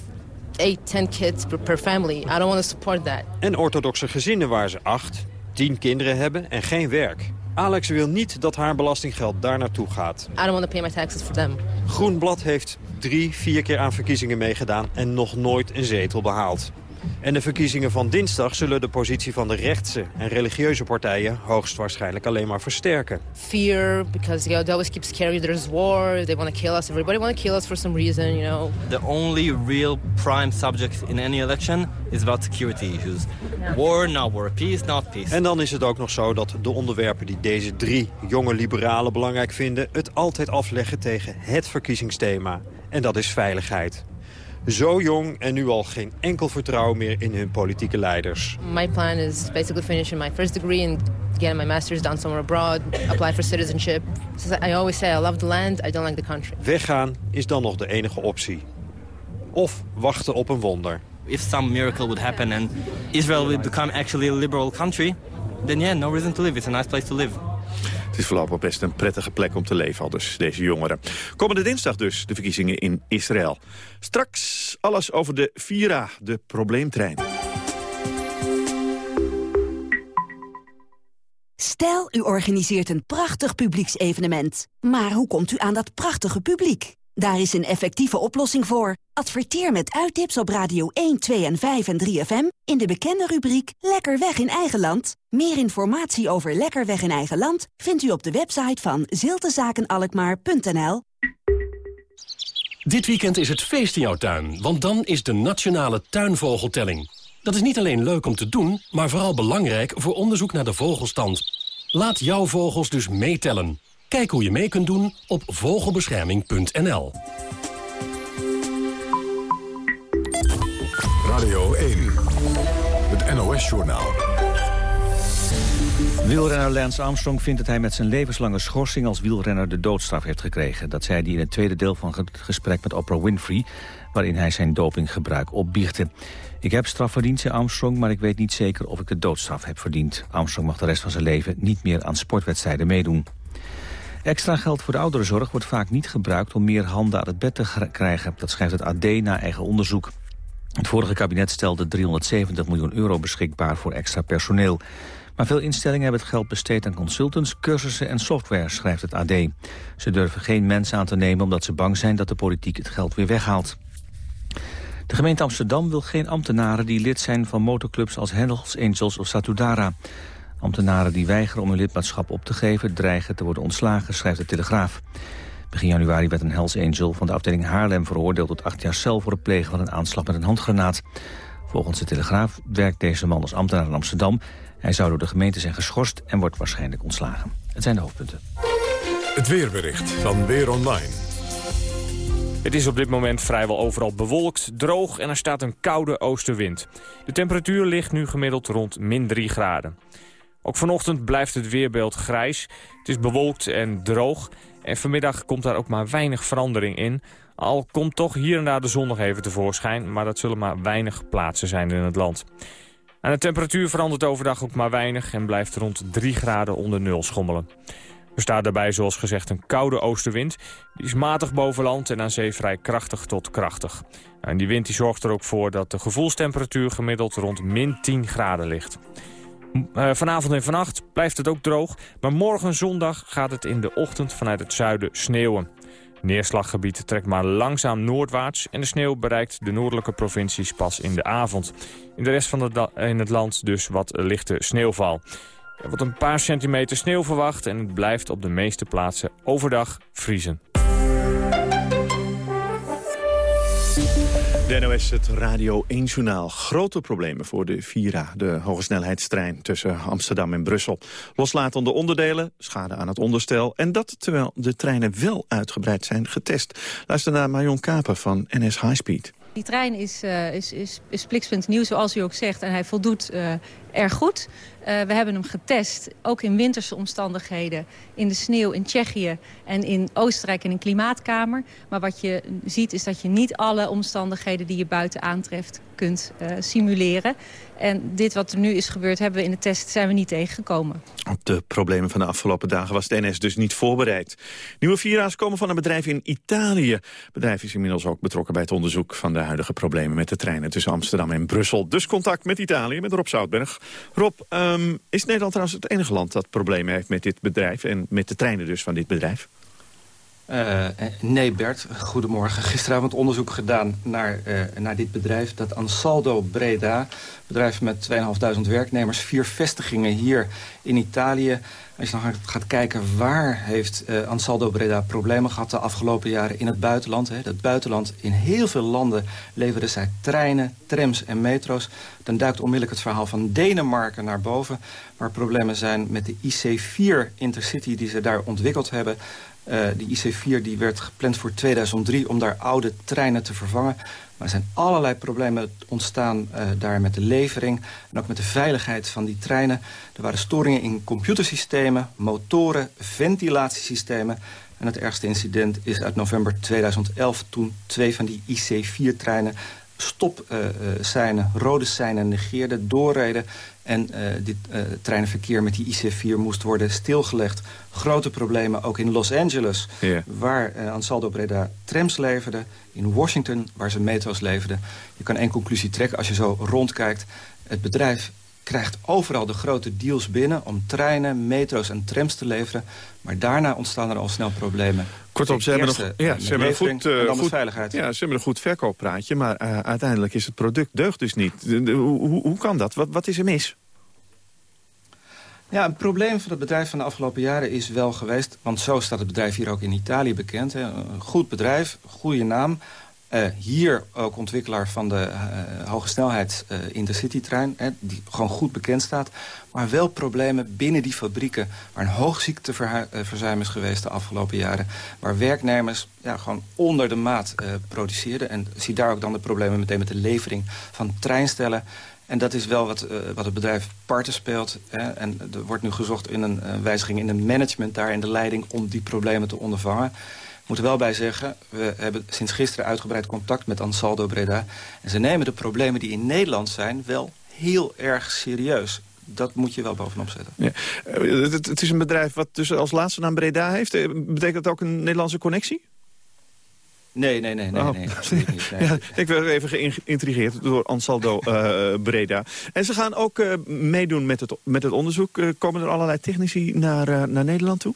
8, 10 kids per family. I don't want to support that. En orthodoxe gezinnen waar ze 8, 10 kinderen hebben en geen werk. Alex wil niet dat haar belastinggeld daar naartoe gaat. I don't want to pay my taxes for them. Groenblad heeft drie, vier keer aan verkiezingen meegedaan en nog nooit een zetel behaald. En de verkiezingen van dinsdag zullen de positie van de rechtse en religieuze partijen hoogstwaarschijnlijk alleen maar versterken. Fear, because they always keep scaring there's war, they want to kill us, everybody want to kill us for some reason, you know. The only real prime subject in any election is about security issues. War, not war. Peace, not peace. En dan is het ook nog zo dat de onderwerpen die deze drie jonge liberalen belangrijk vinden... het altijd afleggen tegen het verkiezingsthema. En dat is veiligheid. Zo jong en nu al geen enkel vertrouwen meer in hun politieke leiders. My plan is basically finishing my first degree and getting my master's done somewhere abroad, apply for citizenship. I always say I love the land, I don't like the country. Weggaan is dan nog de enige optie. Of wachten op een wonder. If some miracle would happen and Israel would become actually a liberal country, then yeah, no reason to live. It's a nice place to live. Het is voorlopig best een prettige plek om te leven, al dus deze jongeren. Komende dinsdag dus, de verkiezingen in Israël. Straks alles over de Vira, de probleemtrein. Stel, u organiseert een prachtig publieksevenement. Maar hoe komt u aan dat prachtige publiek? Daar is een effectieve oplossing voor. Adverteer met uittips op Radio 1, 2 en 5 en 3FM... in de bekende rubriek Lekker weg in eigen land. Meer informatie over Lekker weg in eigen land... vindt u op de website van ziltezakenalkmaar.nl. Dit weekend is het feest in jouw tuin, want dan is de Nationale Tuinvogeltelling. Dat is niet alleen leuk om te doen, maar vooral belangrijk voor onderzoek naar de vogelstand. Laat jouw vogels dus meetellen. Kijk hoe je mee kunt doen op vogelbescherming.nl. Radio 1, het NOS-journaal. Wielrenner Lance Armstrong vindt dat hij met zijn levenslange schorsing als wielrenner de doodstraf heeft gekregen. Dat zei hij in het tweede deel van het gesprek met Oprah Winfrey, waarin hij zijn dopinggebruik opbiechte. Ik heb straf verdiend, zei Armstrong, maar ik weet niet zeker of ik de doodstraf heb verdiend. Armstrong mag de rest van zijn leven niet meer aan sportwedstrijden meedoen. Extra geld voor de ouderenzorg wordt vaak niet gebruikt om meer handen aan het bed te krijgen. Dat schrijft het AD na eigen onderzoek. Het vorige kabinet stelde 370 miljoen euro beschikbaar voor extra personeel. Maar veel instellingen hebben het geld besteed aan consultants, cursussen en software, schrijft het AD. Ze durven geen mensen aan te nemen omdat ze bang zijn dat de politiek het geld weer weghaalt. De gemeente Amsterdam wil geen ambtenaren die lid zijn van motorclubs als Hells Angels of Satudara. Ambtenaren die weigeren om hun lidmaatschap op te geven... dreigen te worden ontslagen, schrijft de Telegraaf. Begin januari werd een Hells Angel van de afdeling Haarlem veroordeeld... tot acht jaar cel voor het plegen van een aanslag met een handgranaat. Volgens de Telegraaf werkt deze man als ambtenaar in Amsterdam. Hij zou door de gemeente zijn geschorst en wordt waarschijnlijk ontslagen. Het zijn de hoofdpunten. Het weerbericht van Weer Online. Het is op dit moment vrijwel overal bewolkt, droog en er staat een koude oostenwind. De temperatuur ligt nu gemiddeld rond min 3 graden. Ook vanochtend blijft het weerbeeld grijs. Het is bewolkt en droog. En vanmiddag komt daar ook maar weinig verandering in. Al komt toch hier en daar de zon nog even tevoorschijn... maar dat zullen maar weinig plaatsen zijn in het land. En de temperatuur verandert overdag ook maar weinig... en blijft rond 3 graden onder nul schommelen. Er staat daarbij zoals gezegd een koude oostenwind. Die is matig boven land en aan zee vrij krachtig tot krachtig. En die wind die zorgt er ook voor dat de gevoelstemperatuur gemiddeld rond min 10 graden ligt. Uh, vanavond en vannacht blijft het ook droog, maar morgen zondag gaat het in de ochtend vanuit het zuiden sneeuwen. Neerslaggebied trekt maar langzaam noordwaarts en de sneeuw bereikt de noordelijke provincies pas in de avond. In de rest van in het land dus wat lichte sneeuwval. Er wordt een paar centimeter sneeuw verwacht en het blijft op de meeste plaatsen overdag vriezen. NOS, het Radio 1-journaal. Grote problemen voor de Vira, de hogesnelheidstrein tussen Amsterdam en Brussel. Loslatende onderdelen, schade aan het onderstel... en dat terwijl de treinen wel uitgebreid zijn getest. Luister naar Marion Kaper van NS High Speed. Die trein is, uh, is, is, is nieuw, zoals u ook zegt, en hij voldoet uh, erg goed. Uh, we hebben hem getest, ook in winterse omstandigheden... in de sneeuw in Tsjechië en in Oostenrijk in een klimaatkamer. Maar wat je ziet is dat je niet alle omstandigheden die je buiten aantreft kunt simuleren. En dit wat er nu is gebeurd, hebben we in de test zijn we niet tegengekomen. Op de problemen van de afgelopen dagen was de NS dus niet voorbereid. Nieuwe Vira's komen van een bedrijf in Italië. Het bedrijf is inmiddels ook betrokken bij het onderzoek van de huidige problemen met de treinen tussen Amsterdam en Brussel. Dus contact met Italië, met Rob Zoutberg. Rob, um, is Nederland trouwens het enige land dat problemen heeft met dit bedrijf en met de treinen dus van dit bedrijf? Uh, nee Bert, goedemorgen. Gisteravond onderzoek gedaan naar, uh, naar dit bedrijf. Dat Ansaldo Breda, bedrijf met 2.500 werknemers... vier vestigingen hier in Italië. Als je dan gaat kijken waar heeft Ansaldo Breda problemen gehad... de afgelopen jaren in het buitenland. Hè. Het buitenland in heel veel landen leveren zij treinen, trams en metro's. Dan duikt onmiddellijk het verhaal van Denemarken naar boven... waar problemen zijn met de IC4 Intercity die ze daar ontwikkeld hebben Uh, die IC4 die werd gepland voor 2003 om daar oude treinen te vervangen. Maar er zijn allerlei problemen ontstaan uh, daar met de levering... en ook met de veiligheid van die treinen. Er waren storingen in computersystemen, motoren, ventilatiesystemen... En het ergste incident is uit november 2011... toen twee van die IC4-treinen stopseinen, uh, rode seinen negeerden, doorreden... en uh, dit uh, treinenverkeer met die IC4 moest worden stilgelegd. Grote problemen ook in Los Angeles, yeah. waar Ansaldo Breda trams leverde... in Washington, waar ze metro's leverden. Je kan één conclusie trekken als je zo rondkijkt. Het bedrijf krijgt overal de grote deals binnen... om treinen, metro's en trams te leveren. Maar daarna ontstaan er al snel problemen. Kortom, ze hebben, nog, ja, ze hebben een goed, uh, goed, veiligheid. Ja, ze hebben een goed verkooppraatje, maar uh, uiteindelijk is het product deugt dus niet. De, de, hoe, hoe kan dat? Wat, wat is er mis? Ja, een probleem van het bedrijf van de afgelopen jaren is wel geweest... want zo staat het bedrijf hier ook in Italië bekend. Hè. Een goed bedrijf, goede naam... Uh, hier ook ontwikkelaar van de uh, hoge snelheid uh, intercity-trein... die gewoon goed bekend staat. Maar wel problemen binnen die fabrieken... waar een hoog ziekteverzuim is geweest de afgelopen jaren... waar werknemers ja, gewoon onder de maat produceerden. En zie daar ook dan de problemen meteen met de levering van treinstellen... En dat is wel wat, wat het bedrijf parten speelt. Hè. En er wordt nu gezocht in een wijziging in het management daar... in de leiding om die problemen te ondervangen. Ik moet er wel bij zeggen, we hebben sinds gisteren uitgebreid contact met Ansaldo Breda. En ze nemen de problemen die in Nederland zijn wel heel erg serieus. Dat moet je wel bovenop zetten. Ja. Het, het, is een bedrijf wat dus als laatste naam Breda heeft. Betekent dat ook een Nederlandse connectie? Nee, nee, nee, nee, oh. nee absoluut niet. Nee. ja, ik werd even geïntrigeerd door Ansaldo uh, Breda. En ze gaan ook uh, meedoen met het, met het onderzoek. Uh, komen er allerlei technici naar, naar Nederland toe?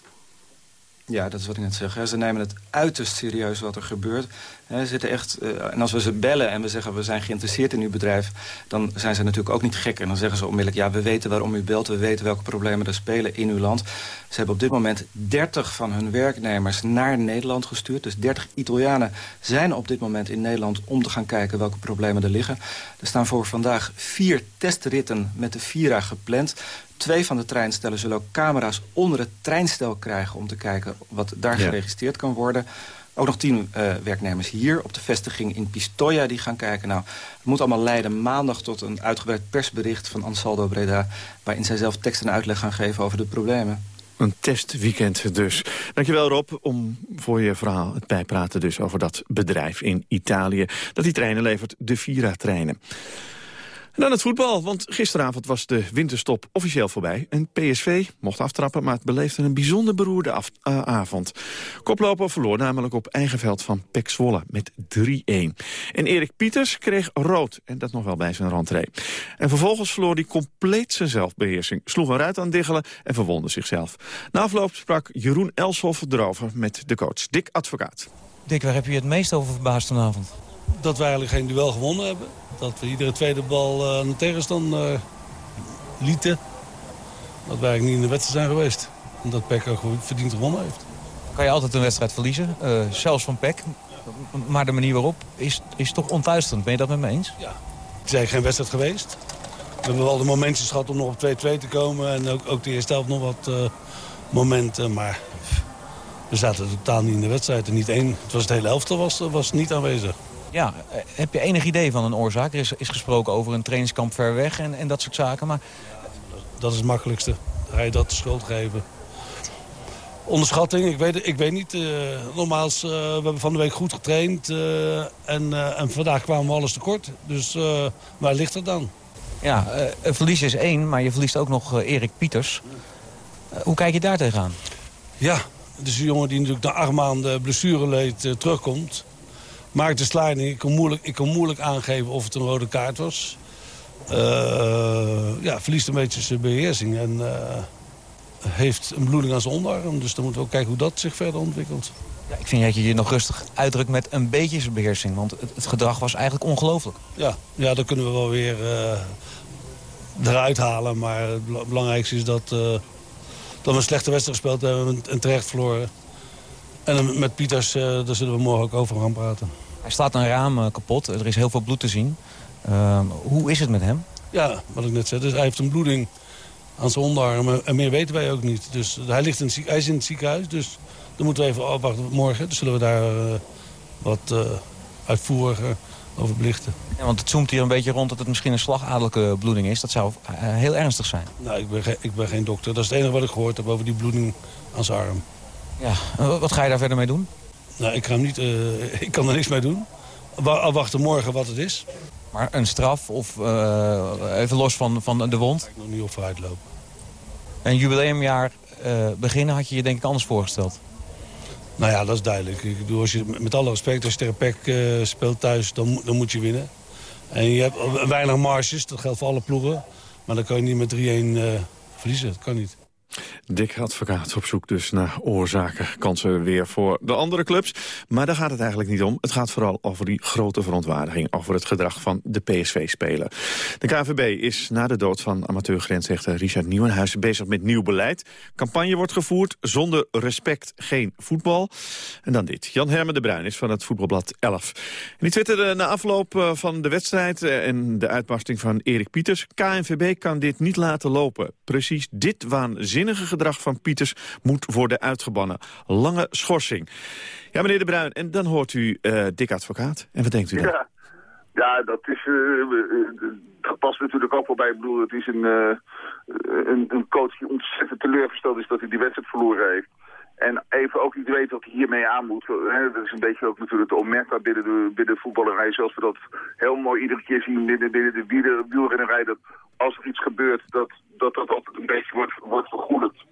Ja, dat is wat ik net zeg. Ze nemen het uiterst serieus wat er gebeurt. Zitten echt, en als we ze bellen en we zeggen we zijn geïnteresseerd in uw bedrijf... dan zijn ze natuurlijk ook niet gek. En dan zeggen ze onmiddellijk, ja, we weten waarom u belt... we weten welke problemen er spelen in uw land. Ze hebben op dit moment 30 van hun werknemers naar Nederland gestuurd. Dus 30 Italianen zijn op dit moment in Nederland... om te gaan kijken welke problemen er liggen. Er staan voor vandaag vier testritten met de Vira gepland. Twee van de treinstellen zullen ook camera's onder het treinstel krijgen... om te kijken wat daar ja. geregistreerd kan worden. Ook nog tien uh, werknemers hier op de vestiging in Pistoia die gaan kijken. Nou, het moet allemaal leiden maandag tot een uitgebreid persbericht van Ansaldo Breda... waarin zij zelf tekst en uitleg gaan geven over de problemen. Een testweekend dus. Dankjewel Rob om voor je verhaal het bijpraten dus over dat bedrijf in Italië... dat die treinen levert, de Vira-treinen. En dan het voetbal, want gisteravond was de winterstop officieel voorbij. En PSV mocht aftrappen, maar het beleefde een bijzonder beroerde af, uh, avond. Koploper verloor namelijk op eigen veld van Pek Zwolle met 3-1. En Erik Pieters kreeg rood, en dat nog wel bij zijn rentree. En vervolgens verloor hij compleet zijn zelfbeheersing. Sloeg een ruit aan diggelen en verwonde zichzelf. Na afloop sprak Jeroen Elshoff erover met de coach Dick Advocaat. Dick, waar heb je het meest over verbaasd vanavond? Dat we eigenlijk geen duel gewonnen hebben. Dat we iedere tweede bal uh, aan de tegenstander uh, lieten. Dat we eigenlijk niet in de wedstrijd zijn geweest. En dat PEC ook verdiend gewonnen heeft. Kan je altijd een wedstrijd verliezen, uh, zelfs van PEC. Maar de manier waarop is, is toch ontluisterend. Ben je dat met me eens? Ja. Het is eigenlijk geen wedstrijd geweest. We hebben wel de momentjes gehad om nog op 2-2 te komen. En ook, ook de eerste helft nog wat momenten. Maar we zaten totaal niet in de wedstrijd. En niet één, het was het hele elftal was, was niet aanwezig. Ja, eh, heb je enig idee van een oorzaak? Er is, is gesproken over een trainingskamp ver weg en, en dat soort zaken. Maar... Dat is het makkelijkste. Ga je dat de schuld geven. Onderschatting, ik weet, ik weet niet. Uh, nogmaals, uh, we hebben van de week goed getraind. Uh, en, en vandaag kwamen we alles tekort. Dus waar ligt het dan? Ja, een verlies is één, maar je verliest ook nog Erik Pieters. hoe kijk je daar tegenaan? Ja, het is een jongen die natuurlijk na acht maanden blessureleed terugkomt maakt de sliding. Ik kon moeilijk, ik kon moeilijk aangeven of het een rode kaart was. Uh, ja, verliest een beetje zijn beheersing. En uh, heeft een bloeding aan zijn onderarm. Dus dan moeten we ook kijken hoe dat zich verder ontwikkelt. Ja, ik vind dat je je nog rustig uitdrukt met een beetje zijn beheersing. Want het, het gedrag was eigenlijk ongelooflijk. Ja, ja, dat kunnen we wel weer uh, eruit halen. Maar het belangrijkste is dat, dat we een slechte wedstrijd gespeeld hebben en terecht verloren. En met Pieters, daar zullen we morgen ook over gaan praten. Hij slaat een raam eh, kapot. Er is heel veel bloed te zien. Uh, hoe is het met hem? Ja, wat ik net zei. Dus hij heeft een bloeding aan zijn onderarm. En meer weten wij ook niet. Dus hij, ligt in, hij is in het ziekenhuis. Dus Dan moeten we even afwachten morgen. Dan zullen we daar wat uitvoeriger over belichten. Ja, want het zoomt hier een beetje rond dat het misschien een slagadelijke bloeding is. Dat zou heel ernstig zijn. Nou, ik ben, ik ben geen dokter. Dat is het enige wat ik gehoord heb over die bloeding aan zijn arm. Ja, wat ga je daar verder mee doen? Nou, ik, ga hem niet, ik kan er niks mee doen. Afwachten morgen wat het is. Maar een straf of even los van, van de wond? Ik nog niet op vooruit lopen. Een jubileumjaar uh, beginnen had je je denk ik anders voorgesteld. Nou ja, dat is duidelijk. Ik bedoel, als je, met alle respect, als je tegen PEC uh, speelt thuis, dan, dan moet je winnen. En je hebt weinig marges, dat geldt voor alle ploegen. Maar dan kan je niet met 3-1 uh, verliezen, dat kan niet. Dik advocaat op zoek dus naar oorzaken, kansen weer voor de andere clubs. Maar daar gaat het eigenlijk niet om. Het gaat vooral over die grote verontwaardiging over het gedrag van de PSV-speler. De KVB is na de dood van amateurgrensrechter Richard Nieuwenhuis bezig met nieuw beleid. Campagne wordt gevoerd, zonder respect geen voetbal. En dan dit. Jan Hermen de Bruin is van het voetbalblad 11. En die twitterde na afloop eh, van de wedstrijd eh, en de uitbarsting van Erik Pieters... KNVB kan dit niet laten lopen. Precies dit waanzinnige gedrag van Pieters moet worden uitgebannen. Lange schorsing. Ja, meneer De Bruin, en dan hoort u uh, Dick Advocaat. En wat denkt u dan? Ja, ja dat, is, uh, dat past natuurlijk ook wel bij. Ik bedoel, het is een, uh, een, een coach die ontzettend teleurgesteld is dat hij die wedstrijd verloren heeft. En even ook niet weten wat hij hiermee aan moet. Dat is een beetje ook natuurlijk omerta binnen de, binnen de voetballerij. Zoals we dat heel mooi iedere keer zien binnen, binnen de wielrennerij. Dat als er iets gebeurt, dat dat, dat altijd een beetje wordt, wordt vergoederd.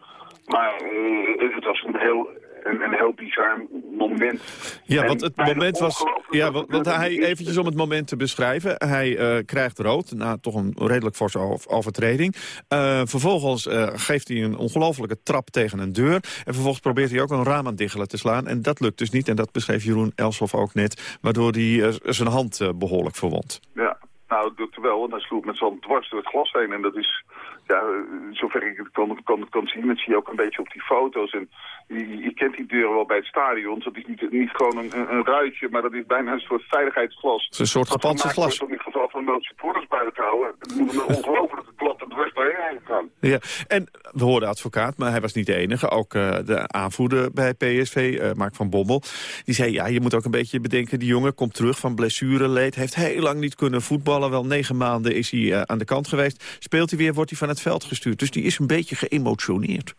Maar uh, het was een heel, een, een, heel bizar moment. Ja, want het moment was... Ja, want, hij, eventjes om het moment te beschrijven. Hij uh, krijgt rood, na toch een redelijk forse overtreding. Uh, vervolgens uh, geeft hij een ongelofelijke trap tegen een deur. En vervolgens probeert hij ook een raam aan diggelen te slaan. En dat lukt dus niet. En dat beschreef Jeroen Elshoff ook net. Waardoor hij zijn hand behoorlijk verwond. Ja, nou, dat wel. Want hij sloeg met zo'n dwars door het glas heen. En dat is ja, zover ik het kan, kan, kan zien, dat zie je ook een beetje op die foto's. En je, je kent die deuren wel bij het stadion. Dat is niet, niet gewoon een, een, ruitje, maar dat is bijna een soort veiligheidsglas. Het is een soort gepantserd glas. in ieder geval van de supporters bij te houden. Het moet me ongelooflijk het plat en dwars doorheen gaan. Ja, en we hoorden advocaat, maar hij was niet de enige. Ook uh, de aanvoerder bij PSV, uh, Mark van Bommel. Die zei, ja, je moet ook een beetje bedenken... die jongen komt terug van blessureleed. Heeft heel lang niet kunnen voetballen. Wel negen maanden is hij uh, aan de kant geweest. Speelt hij weer, wordt hij van het veld gestuurd. Dus die is een beetje geëmotioneerd.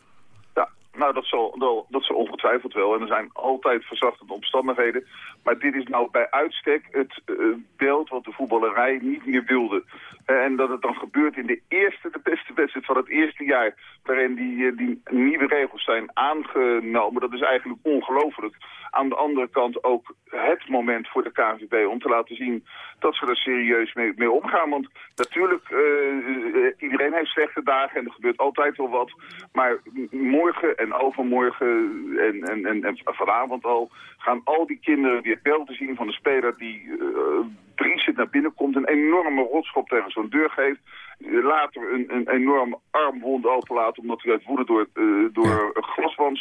Ja, nou dat zal, dat zal ongetwijfeld wel. En er zijn altijd verzachtende omstandigheden. Maar dit is nou bij uitstek het uh, beeld wat de voetballerij niet meer wilde. Uh, en dat het dan gebeurt in de eerste, de beste wedstrijd van het eerste jaar... waarin die, uh, die nieuwe regels zijn aangenomen. Dat is eigenlijk ongelooflijk. Aan de andere kant ook het moment voor de KNVB om te laten zien dat ze er serieus mee, mee omgaan. Want natuurlijk, uh, iedereen heeft slechte dagen en er gebeurt altijd wel wat. Maar morgen en overmorgen en, en, en, en vanavond al gaan al die kinderen weer beelden zien van een speler die uh, Dries naar binnen komt, een enorme rotschop tegen zo'n deur geeft. Later een, een enorme armwond openlaat omdat hij uit woede door, uh, door een glaswand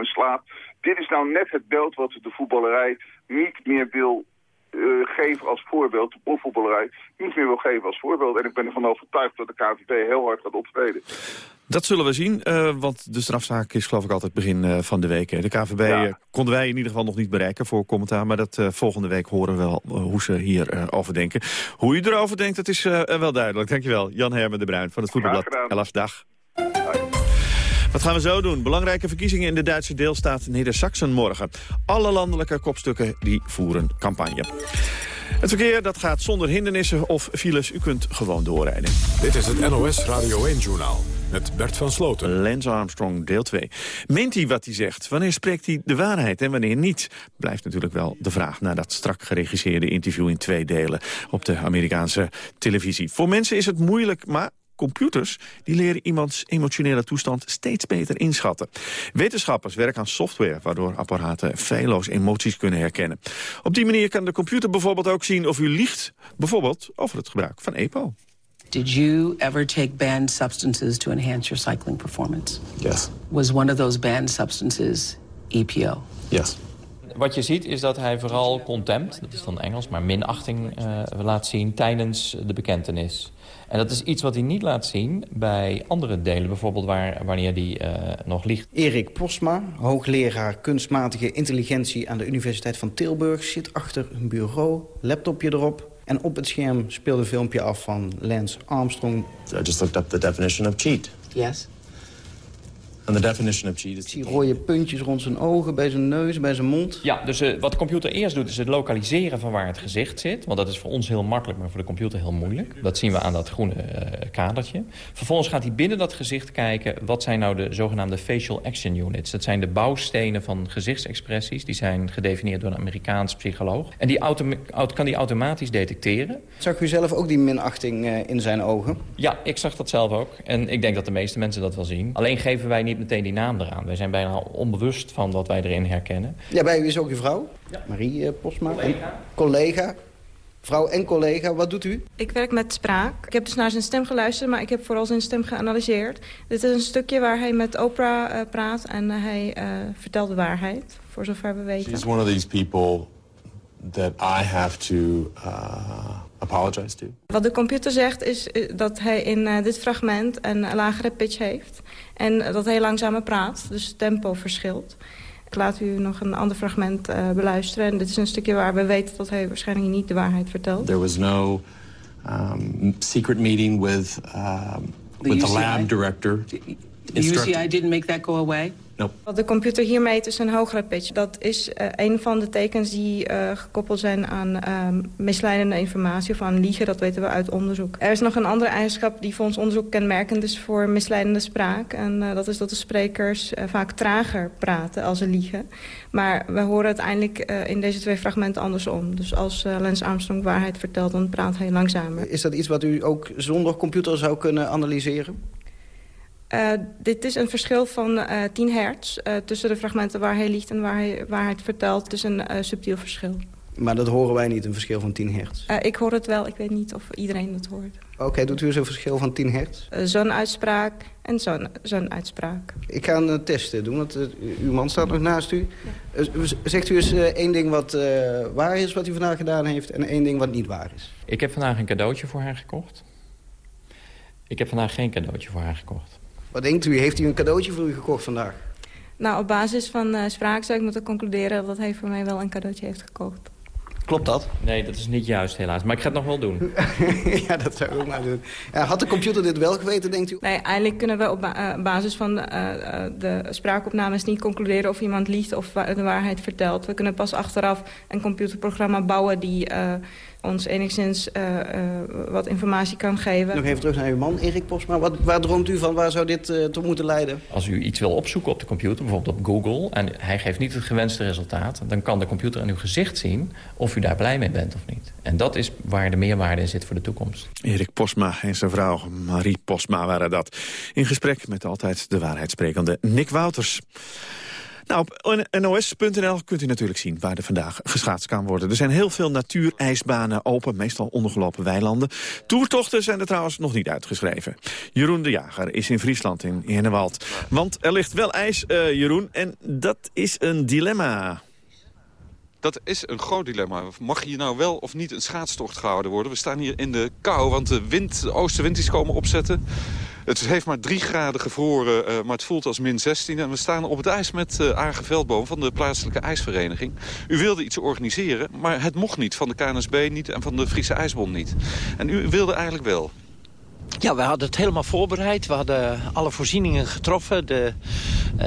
slaat. Dit is nou net het beeld wat de voetballerij niet meer wil uh, geven als voorbeeld, de profvoetballerij, niet meer wil geven als voorbeeld. En ik ben ervan overtuigd dat de KVB heel hard gaat optreden. Dat zullen we zien, uh, want de strafzaak is geloof ik altijd begin uh, van de week. Hè. De KVB ja. konden wij in ieder geval nog niet bereiken voor commentaar... maar dat volgende week horen we wel hoe ze hierover over denken. Hoe u erover denkt, dat is wel duidelijk. Dankjewel, Jan Hermen de Bruin van het Voetbalblad. Helaas, dag. Wat gaan we zo doen? Belangrijke verkiezingen in de Duitse deelstaat Neder-Saxen morgen. Alle landelijke kopstukken die voeren campagne. Het verkeer dat gaat zonder hindernissen of files. U kunt gewoon doorrijden. Dit is het NOS Radio 1-journaal met Bert van Sloten. Lance Armstrong, deel 2. Meent hij wat hij zegt? Wanneer spreekt hij de waarheid en wanneer niet? Blijft natuurlijk wel de vraag na dat strak geregisseerde interview in twee delen op de Amerikaanse televisie. Voor mensen is het moeilijk, maar computers die leren iemands emotionele toestand steeds beter inschatten. Wetenschappers werken aan software waardoor apparaten feilloos emoties kunnen herkennen. Op die manier kan de computer bijvoorbeeld ook zien of u liegt, bijvoorbeeld over het gebruik van EPO. Did you ever take banned substances to enhance your cycling performance? Yes. Was one of those banned substances EPO? Yes. Wat je ziet is dat hij vooral contempt, dat is dan Engels, maar minachting uh, laat zien tijdens de bekentenis. En dat is iets wat hij niet laat zien bij andere delen. Bijvoorbeeld waar, wanneer hij uh, nog ligt. Erik Postma, hoogleraar kunstmatige intelligentie... aan de Universiteit van Tilburg, zit achter een bureau, laptopje erop... En op het scherm speelde een filmpje af van Lance Armstrong. I just looked up the definition of cheat. Yes. And the definition of cheat is... Ik zie rode puntjes rond zijn ogen, bij zijn neus, bij zijn mond. Ja, dus uh, wat de computer eerst doet is het lokaliseren van waar het gezicht zit. Want dat is voor ons heel makkelijk, maar voor de computer heel moeilijk. Dat zien we aan dat groene uh, kadertje. Vervolgens gaat hij binnen dat gezicht kijken... wat zijn nou de zogenaamde facial action units. Dat zijn de bouwstenen van gezichtsexpressies. Die zijn gedefinieerd door een Amerikaans psycholoog. En die kan die automatisch detecteren. Zag u zelf ook die minachting uh, in zijn ogen? Ja, ik zag dat zelf ook. En ik denk dat de meeste mensen dat wel zien. Alleen geven wij niet niet meteen die naam eraan. Wij zijn bijna onbewust van wat wij erin herkennen. Ja, bij u is ook uw vrouw, ja. Marie uh, Posma. Collega. collega. Vrouw en collega, wat doet u? Ik werk met spraak. Ik heb dus naar zijn stem geluisterd, maar ik heb vooral zijn stem geanalyseerd. Dit is een stukje waar hij met Oprah uh, praat en uh, hij vertelt de waarheid, voor zover we weten. She's one of these people that I have to apologize to. Wat de computer zegt is dat hij in dit fragment een lagere pitch heeft. En dat hij langzamer praat, dus het tempo verschilt. Ik laat u nog een ander fragment uh, beluisteren. En dit is een stukje waar we weten dat hij waarschijnlijk niet de waarheid vertelt. There was no um, secret meeting with, um, the with the lab director. The UCI didn't make that go away? Wat de computer hier meet is een hogere pitch. Dat is uh, een van de tekens die uh, gekoppeld zijn aan uh, misleidende informatie of aan liegen. Dat weten we uit onderzoek. Er is nog een andere eigenschap die voor ons onderzoek kenmerkend is voor misleidende spraak. En dat is dat de sprekers vaak trager praten als ze liegen. Maar we horen uiteindelijk in deze twee fragmenten andersom. Dus als Lance Armstrong waarheid vertelt, dan praat hij langzamer. Is dat iets wat u ook zonder computer zou kunnen analyseren? Uh, dit is een verschil van uh, 10 hertz uh, tussen de fragmenten waar hij ligt en waar hij, waar hij het vertelt. Het is een subtiel verschil. Maar dat horen wij niet, een verschil van 10 hertz? ik hoor het wel, ik weet niet of iedereen het hoort. Oké, okay, doet u eens een verschil van 10 hertz? zo'n uitspraak en zo'n zo'n uitspraak. Ik ga een test doen, want uw man staat nog naast u. Ja. zegt u eens één ding wat waar is, wat u vandaag gedaan heeft... en één ding wat niet waar is. Ik heb vandaag een cadeautje voor haar gekocht. Ik heb vandaag geen cadeautje voor haar gekocht. Wat denkt u? Heeft u een cadeautje voor u gekocht vandaag? Nou, op basis van uh, spraak zou ik moeten concluderen... dat hij voor mij wel een cadeautje heeft gekocht. Klopt dat? Nee, dat is niet juist helaas. Maar ik ga het nog wel doen. ja, dat zou ik ook maar doen. Ja, had de computer dit wel geweten, denkt u? Nee, eigenlijk kunnen we op ba uh, basis van uh, de spraakopnames niet concluderen... of iemand liegt of de waarheid vertelt. We kunnen pas achteraf een computerprogramma bouwen... die ons enigszins uh, uh, wat informatie kan geven. Nog even terug naar uw man, Erik Posma. Wat, waar droomt u van? Waar zou dit uh, toe moeten leiden? Als u iets wil opzoeken op de computer, bijvoorbeeld op Google... en hij geeft niet het gewenste resultaat... dan kan de computer aan uw gezicht zien of u daar blij mee bent of niet. En dat is waar de meerwaarde in zit voor de toekomst. Erik Posma en zijn vrouw Marie Posma waren dat. In gesprek met altijd de waarheidssprekende Nick Wouters. Nou, op nos.nl kunt u natuurlijk zien waar er vandaag geschaatst kan worden. Er zijn heel veel natuurijsbanen open, meestal ondergelopen weilanden. Toertochten zijn er trouwens nog niet uitgeschreven. Jeroen de Jager is in Friesland in Hennewald. Want er ligt wel ijs, uh, Jeroen, en dat is een dilemma. Dat is een groot dilemma. Mag hier nou wel of niet een schaatstocht gehouden worden? We staan hier in de kou, want de, wind, de oostenwind is komen opzetten. Het heeft maar 3 graden gevroren, uh, maar het voelt als min 16. En we staan op het ijs met uh, Arge Veldboom van de plaatselijke ijsvereniging. U wilde iets organiseren, maar het mocht niet. Van de KNSB niet en van de Friese IJsbond niet. En u wilde eigenlijk wel. Ja, we hadden het helemaal voorbereid. We hadden alle voorzieningen getroffen. De, uh,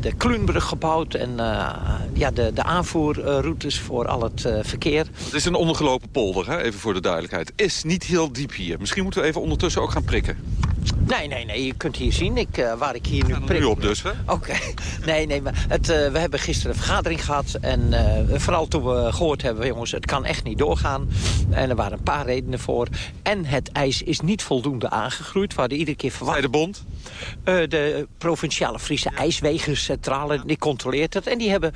de Kluunbrug gebouwd. En uh, ja, de, de aanvoerroutes voor al het uh, verkeer. Het is een ondergelopen polder, hè? even voor de duidelijkheid. Is niet heel diep hier. Misschien moeten we even ondertussen ook gaan prikken. Nee, nee, nee. Je kunt hier zien ik, uh, waar ik hier nu prik. nu op dus, hè? Oké. Nee, nee. Maar het, uh, we hebben gisteren een vergadering gehad. En uh, vooral toen we gehoord hebben, jongens, het kan echt niet doorgaan. En er waren een paar redenen voor. En het ijs is niet voldoende aangegroeid. We hadden iedere keer verwacht... Bij de bond? de provinciale Friese IJswegencentrale, die controleert het. En die hebben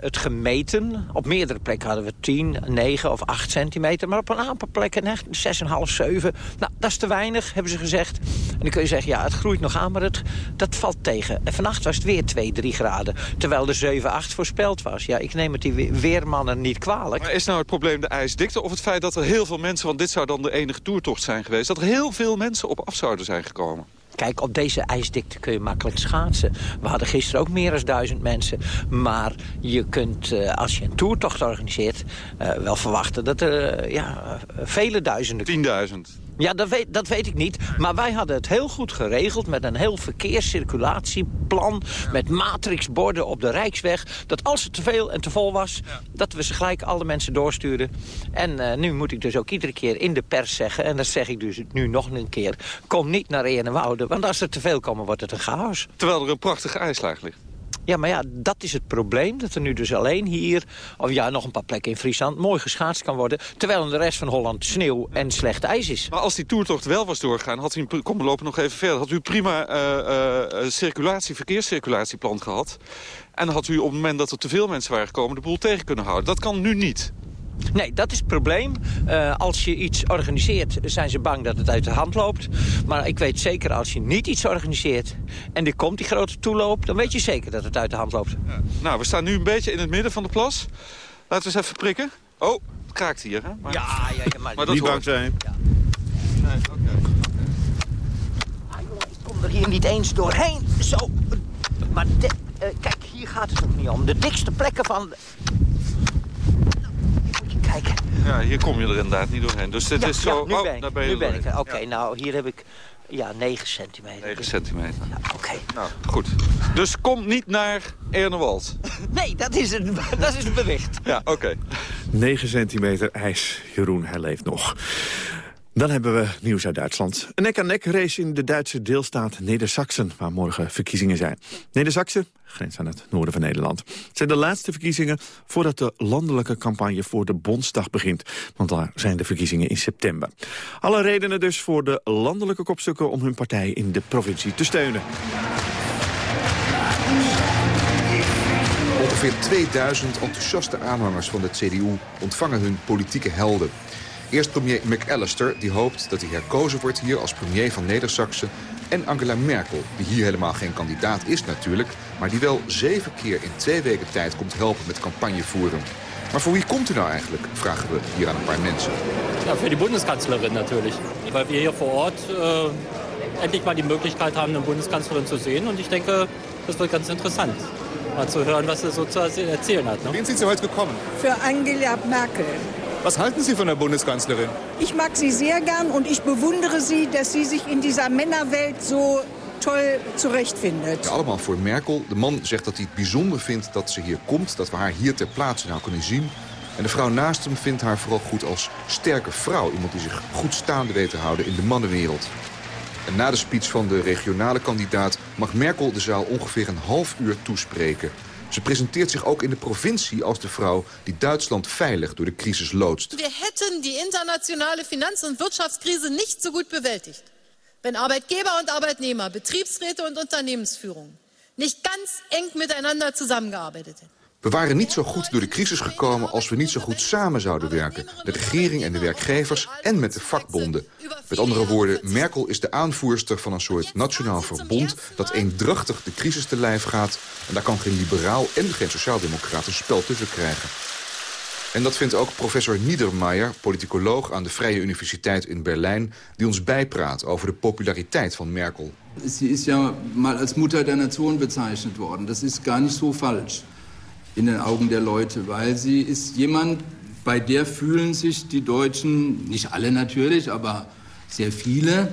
het gemeten. Op meerdere plekken hadden we 10, 9 of 8 centimeter. Maar op een aantal plekken 6,5, 7. Nou, dat is te weinig, hebben ze gezegd. En dan kun je zeggen, ja, het groeit nog aan, maar het, dat valt tegen. En vannacht was het weer 2, 3 graden. Terwijl de 7, 8 voorspeld was. Ja, ik neem het die weermannen niet kwalijk. Maar is nou het probleem de ijsdikte of het feit dat er heel veel mensen... want dit zou dan de enige toertocht zijn geweest... dat er heel veel mensen op af zouden zijn gekomen? Kijk, op deze ijsdikte kun je makkelijk schaatsen. We hadden gisteren ook meer dan duizend mensen. Maar je kunt, uh, als je een toertocht organiseert... Uh, wel verwachten dat er uh, ja, vele duizenden... Tienduizend. Ja, dat weet, dat weet ik niet. Maar wij hadden het heel goed geregeld met een heel verkeerscirculatieplan... met matrixborden op de Rijksweg. Dat als het te veel en te vol was, dat we ze gelijk alle mensen doorstuurden. En uh, nu moet ik dus ook iedere keer in de pers zeggen... en dat zeg ik dus nu nog een keer... kom niet naar Eenenwoude, want als er te veel komen wordt het een chaos. Terwijl er een prachtige ijslaag ligt. Ja, maar ja, dat is het probleem. Dat er nu dus alleen hier, of ja, nog een paar plekken in Friesland... mooi geschaatst kan worden. Terwijl in de rest van Holland sneeuw en slecht ijs is. Maar als die toertocht wel was doorgegaan, had u, kom we lopen nog even verder... had u prima uh, uh, circulatie, verkeerscirculatieplan gehad. En had u op het moment dat er te veel mensen waren gekomen... de boel tegen kunnen houden. Dat kan nu niet. Nee, dat is het probleem. Uh, als je iets organiseert, zijn ze bang dat het uit de hand loopt. Maar ik weet zeker, als je niet iets organiseert... en er komt die grote toeloop, dan weet je zeker dat het uit de hand loopt. Ja. Nou, we staan nu een beetje in het midden van de plas. Laten we eens even prikken. Oh, het kraakt hier, hè? Maar... Ja, ja, ja, maar... maar dat niet bang zijn. Ja. Nee, oké. Okay. Ik kom er hier niet eens doorheen. Zo. Maar de, uh, kijk, hier gaat het ook niet om. De dikste plekken van... Kijken. Ja, hier kom je er inderdaad niet doorheen. Dus dit ja, is zo... Ja, nu oh, ben ik, daar ben je nu ben ik. Oké, okay, nou, hier heb ik... Ja, 9 centimeter. 9 centimeter. Ja, oké. Okay. Nou, goed. Dus kom niet naar Ernewald. Nee, dat is het, dat is het bericht. Ja, oké. Okay. 9 centimeter ijs. Jeroen, hij leeft nog. Dan hebben we nieuws uit Duitsland. Een nek-aan-nek race in de Duitse deelstaat Neder-Saxen... waar morgen verkiezingen zijn. Neder-Saxen, grens aan het noorden van Nederland. Zijn de laatste verkiezingen voordat de landelijke campagne voor de Bondsdag begint. Want daar zijn de verkiezingen in september. Alle redenen dus voor de landelijke kopstukken... om hun partij in de provincie te steunen. Ongeveer 2000 enthousiaste aanhangers van de CDU ontvangen hun politieke helden. Eerst premier McAllister, die hoopt dat hij herkozen wordt hier als premier van Neder-Saxen. En Angela Merkel, die hier helemaal geen kandidaat is natuurlijk... maar die wel zeven keer in twee weken tijd komt helpen met campagne voeren. Maar voor wie komt u nou eigenlijk, vragen we hier aan een paar mensen. Ja, voor die Bundeskanzlerin natuurlijk. Weil wir hier vor Ort äh, endlich mal die Möglichkeit haben, eine Bundeskanzlerin zu sehen. Und ich denke, das wird ganz interessant, mal zu hören, was sie so zu erzählen hat. Ne? Wen sind Sie heute gekommen? Für Angela Merkel. Was halten Sie von der Bundeskanzlerin? Ich mag sie sehr gern und ich bewundere sie, dass sie sich in dieser Männerwelt so toll zurechtfindet. Ja, allemaal voor Merkel. De man zegt dat hij het bijzonder vindt dat ze hier komt, dat we haar hier ter plaatse nou kunnen zien. En de vrouw naast hem vindt haar vooral goed als sterke vrouw. Iemand die zich goed staande weet te houden in de mannenwereld. En na de speech van de regionale kandidaat mag Merkel de zaal ongeveer een half uur toespreken. Ze presenteert zich ook in de provincie als de vrouw die Duitsland veilig door de crisis loodst. We hätten die internationale Finanz- und Wirtschaftskrise nicht so gut bewältigt, wenn Arbeitgeber und Arbeitnehmer, Betriebsräte und Unternehmensführung nicht ganz eng miteinander zusammengearbeitet hätten. We waren niet zo goed door de crisis gekomen als we niet zo goed samen zouden werken. De regering en de werkgevers en met de vakbonden. Met andere woorden, Merkel is de aanvoerster van een soort nationaal verbond... dat eendrachtig de crisis te lijf gaat. En daar kan geen liberaal en geen sociaaldemocraat een spel tussen krijgen. En dat vindt ook professor Niedermayer, politicoloog aan de Vrije Universiteit in Berlijn... die ons bijpraat over de populariteit van Merkel. Ze is ja mal als Mutter der Nation bezeichnet worden. Dat is gar niet zo falsch in den Augen der Leute, weil sie ist jemand, bei der fühlen sich die Deutschen, nicht alle natürlich, aber sehr viele,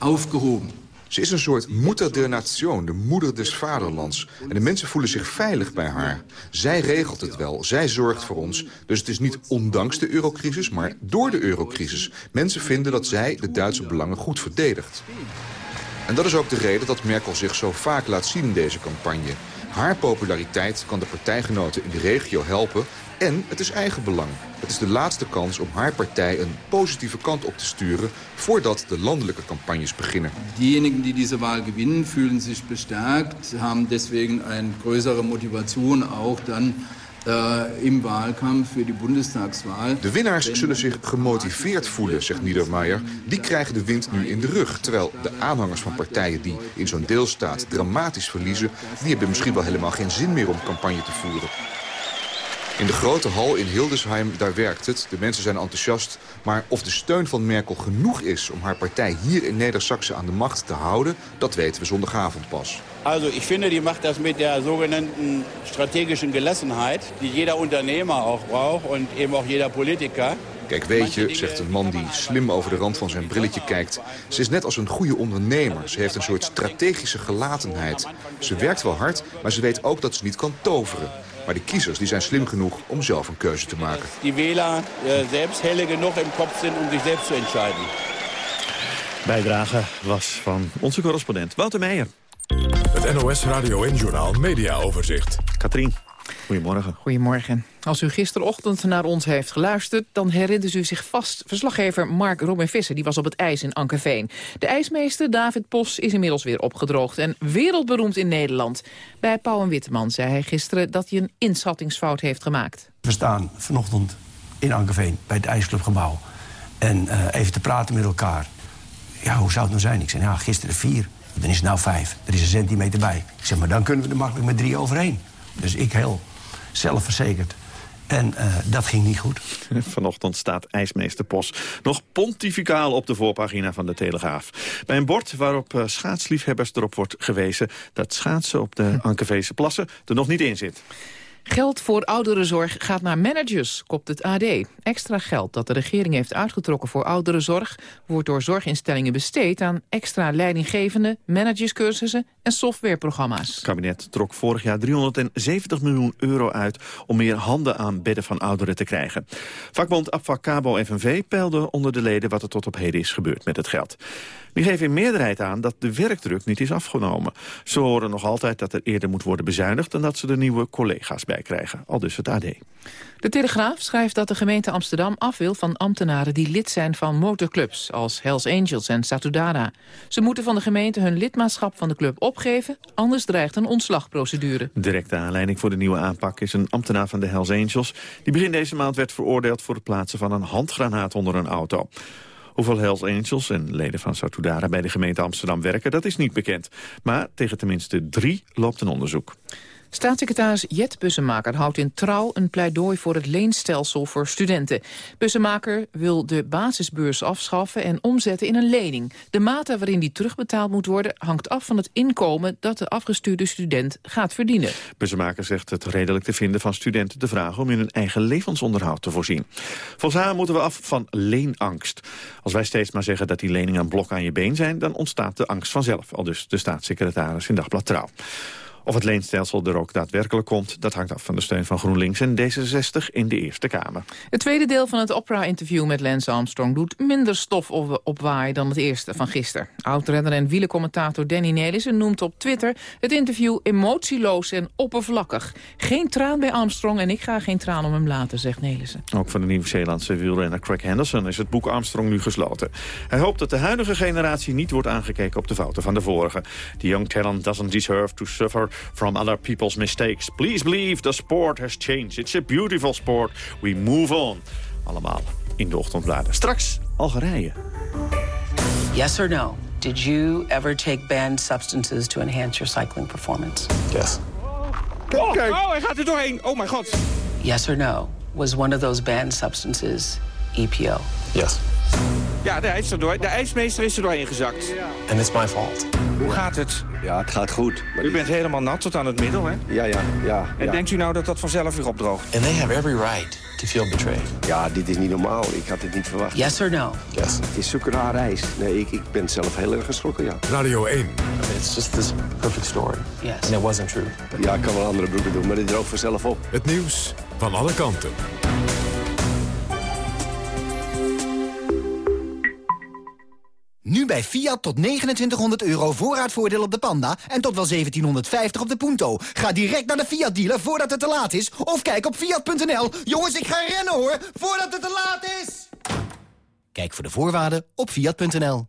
aufgehoben. Ze is een soort moeder der nation, de moeder des vaderlands. En de mensen voelen zich veilig bij haar. Zij regelt het wel, zij zorgt voor ons. Dus het is niet ondanks de eurocrisis, maar door de eurocrisis. Mensen vinden dat zij de Duitse belangen goed verdedigt. En dat is ook de reden dat Merkel zich zo vaak laat zien in deze campagne. Haar populariteit kan de partijgenoten in de regio helpen en het is eigen belang. Het is de laatste kans om haar partij een positieve kant op te sturen... voordat de landelijke campagnes beginnen. Diejenigen die deze Wahl gewinnen, fühlen zich bestärkt... haben deswegen een größere Motivation ook dan im Wahlkampf für die Bundestagswahl. De winnaars zullen zich gemotiveerd voelen, zegt Niedermayer. Die krijgen de wind nu in de rug. Terwijl de aanhangers van partijen die in zo'n deelstaat dramatisch verliezen... die hebben misschien wel helemaal geen zin meer om campagne te voeren. In de grote hal in Hildesheim, daar werkt het. De mensen zijn enthousiast. Maar of de steun van Merkel genoeg is om haar partij hier in Neder-Saxe aan de macht te houden... dat weten we zondagavond pas. Also ich finde, die macht das mit der sogenannten strategischen Gelassenheit... die jeder Unternehmer auch braucht und eben auch jeder Politiker. Kijk, weet je, zegt een man die slim over de rand van zijn brilletje kijkt... ze is net als een goede ondernemer. Ze heeft een soort strategische gelatenheid. Ze werkt wel hard, maar ze weet ook dat ze niet kan toveren. Maar de kiezers die zijn slim genoeg om zelf een keuze te maken. Die Wähler uh, selbst helle genoeg im Kopf zijn om zich zelf te entscheiden. Bijdrage was van onze correspondent Wouter Meijer. Het NOS Radio en Journaal Media Overzicht. Katrien. Goedemorgen. Goedemorgen. Als u gisterochtend naar ons heeft geluisterd... dan herinnert u zich vast verslaggever Mark Robin Visser. Die was op het ijs in Ankerveen. De ijsmeester David Pos is inmiddels weer opgedroogd... en wereldberoemd in Nederland. Bij Pauw en Witteman zei hij gisteren dat hij een inschattingsfout heeft gemaakt. We staan vanochtend in Ankerveen bij het ijsclubgebouw. En uh, even te praten met elkaar. Ja, hoe zou het nou zijn? Ik zei, ja, gisteren vier. Dan is het nou vijf. Er is een centimeter bij. Ik zeg, maar dan kunnen we er makkelijk met drie overheen. Dus ik heel zelfverzekerd. En uh, dat ging niet goed. Vanochtend staat ijsmeester Pos nog pontificaal op de voorpagina van de Telegraaf. Bij een bord waarop uh, schaatsliefhebbers erop wordt gewezen... dat schaatsen op de Ankerveese plassen er nog niet in zit. Geld voor ouderenzorg gaat naar managers, kopt het AD. Extra geld dat de regering heeft uitgetrokken voor ouderenzorg... wordt door zorginstellingen besteed aan extra leidinggevende... managerscursussen en softwareprogramma's. Het kabinet trok vorig jaar 370 miljoen euro uit... om meer handen aan bedden van ouderen te krijgen. Vakbond Abfacabo FNV peilde onder de leden... wat er tot op heden is gebeurd met het geld. Die geven in meerderheid aan dat de werkdruk niet is afgenomen. Ze horen nog altijd dat er eerder moet worden bezuinigd... dan dat ze er nieuwe collega's bij krijgen. Al dus het AD. De Telegraaf schrijft dat de gemeente Amsterdam af wil van ambtenaren die lid zijn van motorclubs als Hells Angels en Satudara. Ze moeten van de gemeente hun lidmaatschap van de club opgeven, anders dreigt een ontslagprocedure. Directe aanleiding voor de nieuwe aanpak is een ambtenaar van de Hells Angels die begin deze maand werd veroordeeld voor het plaatsen van een handgranaat onder een auto. Hoeveel Hells Angels en leden van Satudara bij de gemeente Amsterdam werken, dat is niet bekend. Maar tegen tenminste drie loopt een onderzoek. Staatssecretaris Jet Bussemaker houdt in trouw een pleidooi voor het leenstelsel voor studenten. Bussemaker wil de basisbeurs afschaffen en omzetten in een lening. De mate waarin die terugbetaald moet worden hangt af van het inkomen dat de afgestuurde student gaat verdienen. Bussemaker zegt het redelijk te vinden van studenten te vragen om in hun eigen levensonderhoud te voorzien. Volgens haar moeten we af van leenangst. Als wij steeds maar zeggen dat die leningen een blok aan je been zijn, dan ontstaat de angst vanzelf. Al dus de staatssecretaris in Dagblad Trouw. Of het leenstelsel er ook daadwerkelijk komt... dat hangt af van de steun van GroenLinks en D66 in de Eerste Kamer. Het tweede deel van het opera-interview met Lance Armstrong... doet minder stof opwaaien dan het eerste van gisteren. Oudrenner en wielencommentator Danny Nelissen noemt op Twitter... het interview emotieloos en oppervlakkig. Geen traan bij Armstrong en ik ga geen traan om hem laten, zegt Nelissen. Ook van de Nieuw-Zeelandse wielrenner Craig Henderson... is het boek Armstrong nu gesloten. Hij hoopt dat de huidige generatie niet wordt aangekeken op de fouten van de vorige. The young talent doesn't deserve to suffer from other people's mistakes. Please believe the sport has changed. It's a beautiful sport. We move on. Allemaal in de ochtendbladen. Straks Algerije. Yes or no? Did you ever take banned substances to enhance your cycling performance? Yes. Oh, oh, hij gaat er doorheen. Oh my god. Yes or no? Was one of those banned substances EPO? Yes. Ja, de, is er door, de ijsmeester is er doorheen gezakt. And it's my fault. Hoe gaat het? Ja, het gaat goed. U bent helemaal nat tot aan het middel, hè? Ja, ja, ja. En ja. denkt u nou dat dat vanzelf weer opdroogt? And they have every right to feel betrayed. Ja, dit is niet normaal. Ik had het niet verwacht. Yes or no? Yes. Het is raar reis. Nee, ik, ik ben zelf heel erg geschrokken, ja. Radio 1. I mean, it's just this perfect story. Yes. And it wasn't true. Ja, ik kan wel andere broeken doen, maar dit droogt vanzelf op. Het nieuws van alle kanten. Nu bij Fiat tot 2900 euro voorraadvoordeel op de Panda en tot wel 1750 op de Punto. Ga direct naar de Fiat dealer voordat het te laat is. Of kijk op Fiat.nl. Jongens, ik ga rennen hoor, voordat het te laat is. Kijk voor de voorwaarden op Fiat.nl.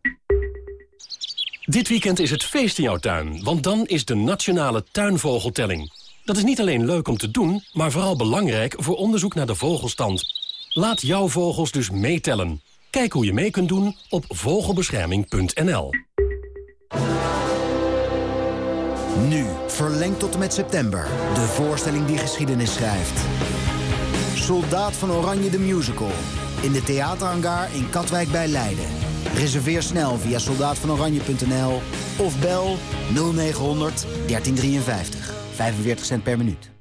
Dit weekend is het feest in jouw tuin, want dan is de Nationale Tuinvogeltelling. Dat is niet alleen leuk om te doen, maar vooral belangrijk voor onderzoek naar de vogelstand. Laat jouw vogels dus meetellen. Kijk hoe je mee kunt doen op vogelbescherming.nl. Nu, verlengd tot en met september. De voorstelling die geschiedenis schrijft. Soldaat van Oranje de Musical. In de theaterhangar in Katwijk bij Leiden. Reserveer snel via soldaatvanoranje.nl of bel 0900 1353. 45 cent per minuut.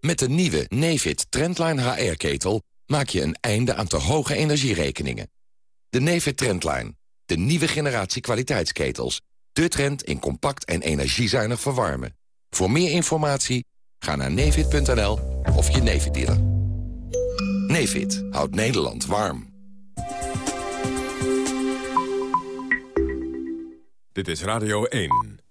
Met de nieuwe Nefit Trendline HR-ketel maak je een einde aan te hoge energierekeningen. De Nefit Trendline, de nieuwe generatie kwaliteitsketels. De trend in compact en energiezuinig verwarmen. Voor meer informatie ga naar nefit.nl of je Nefit dealer. Nefit houdt Nederland warm. Dit is Radio 1.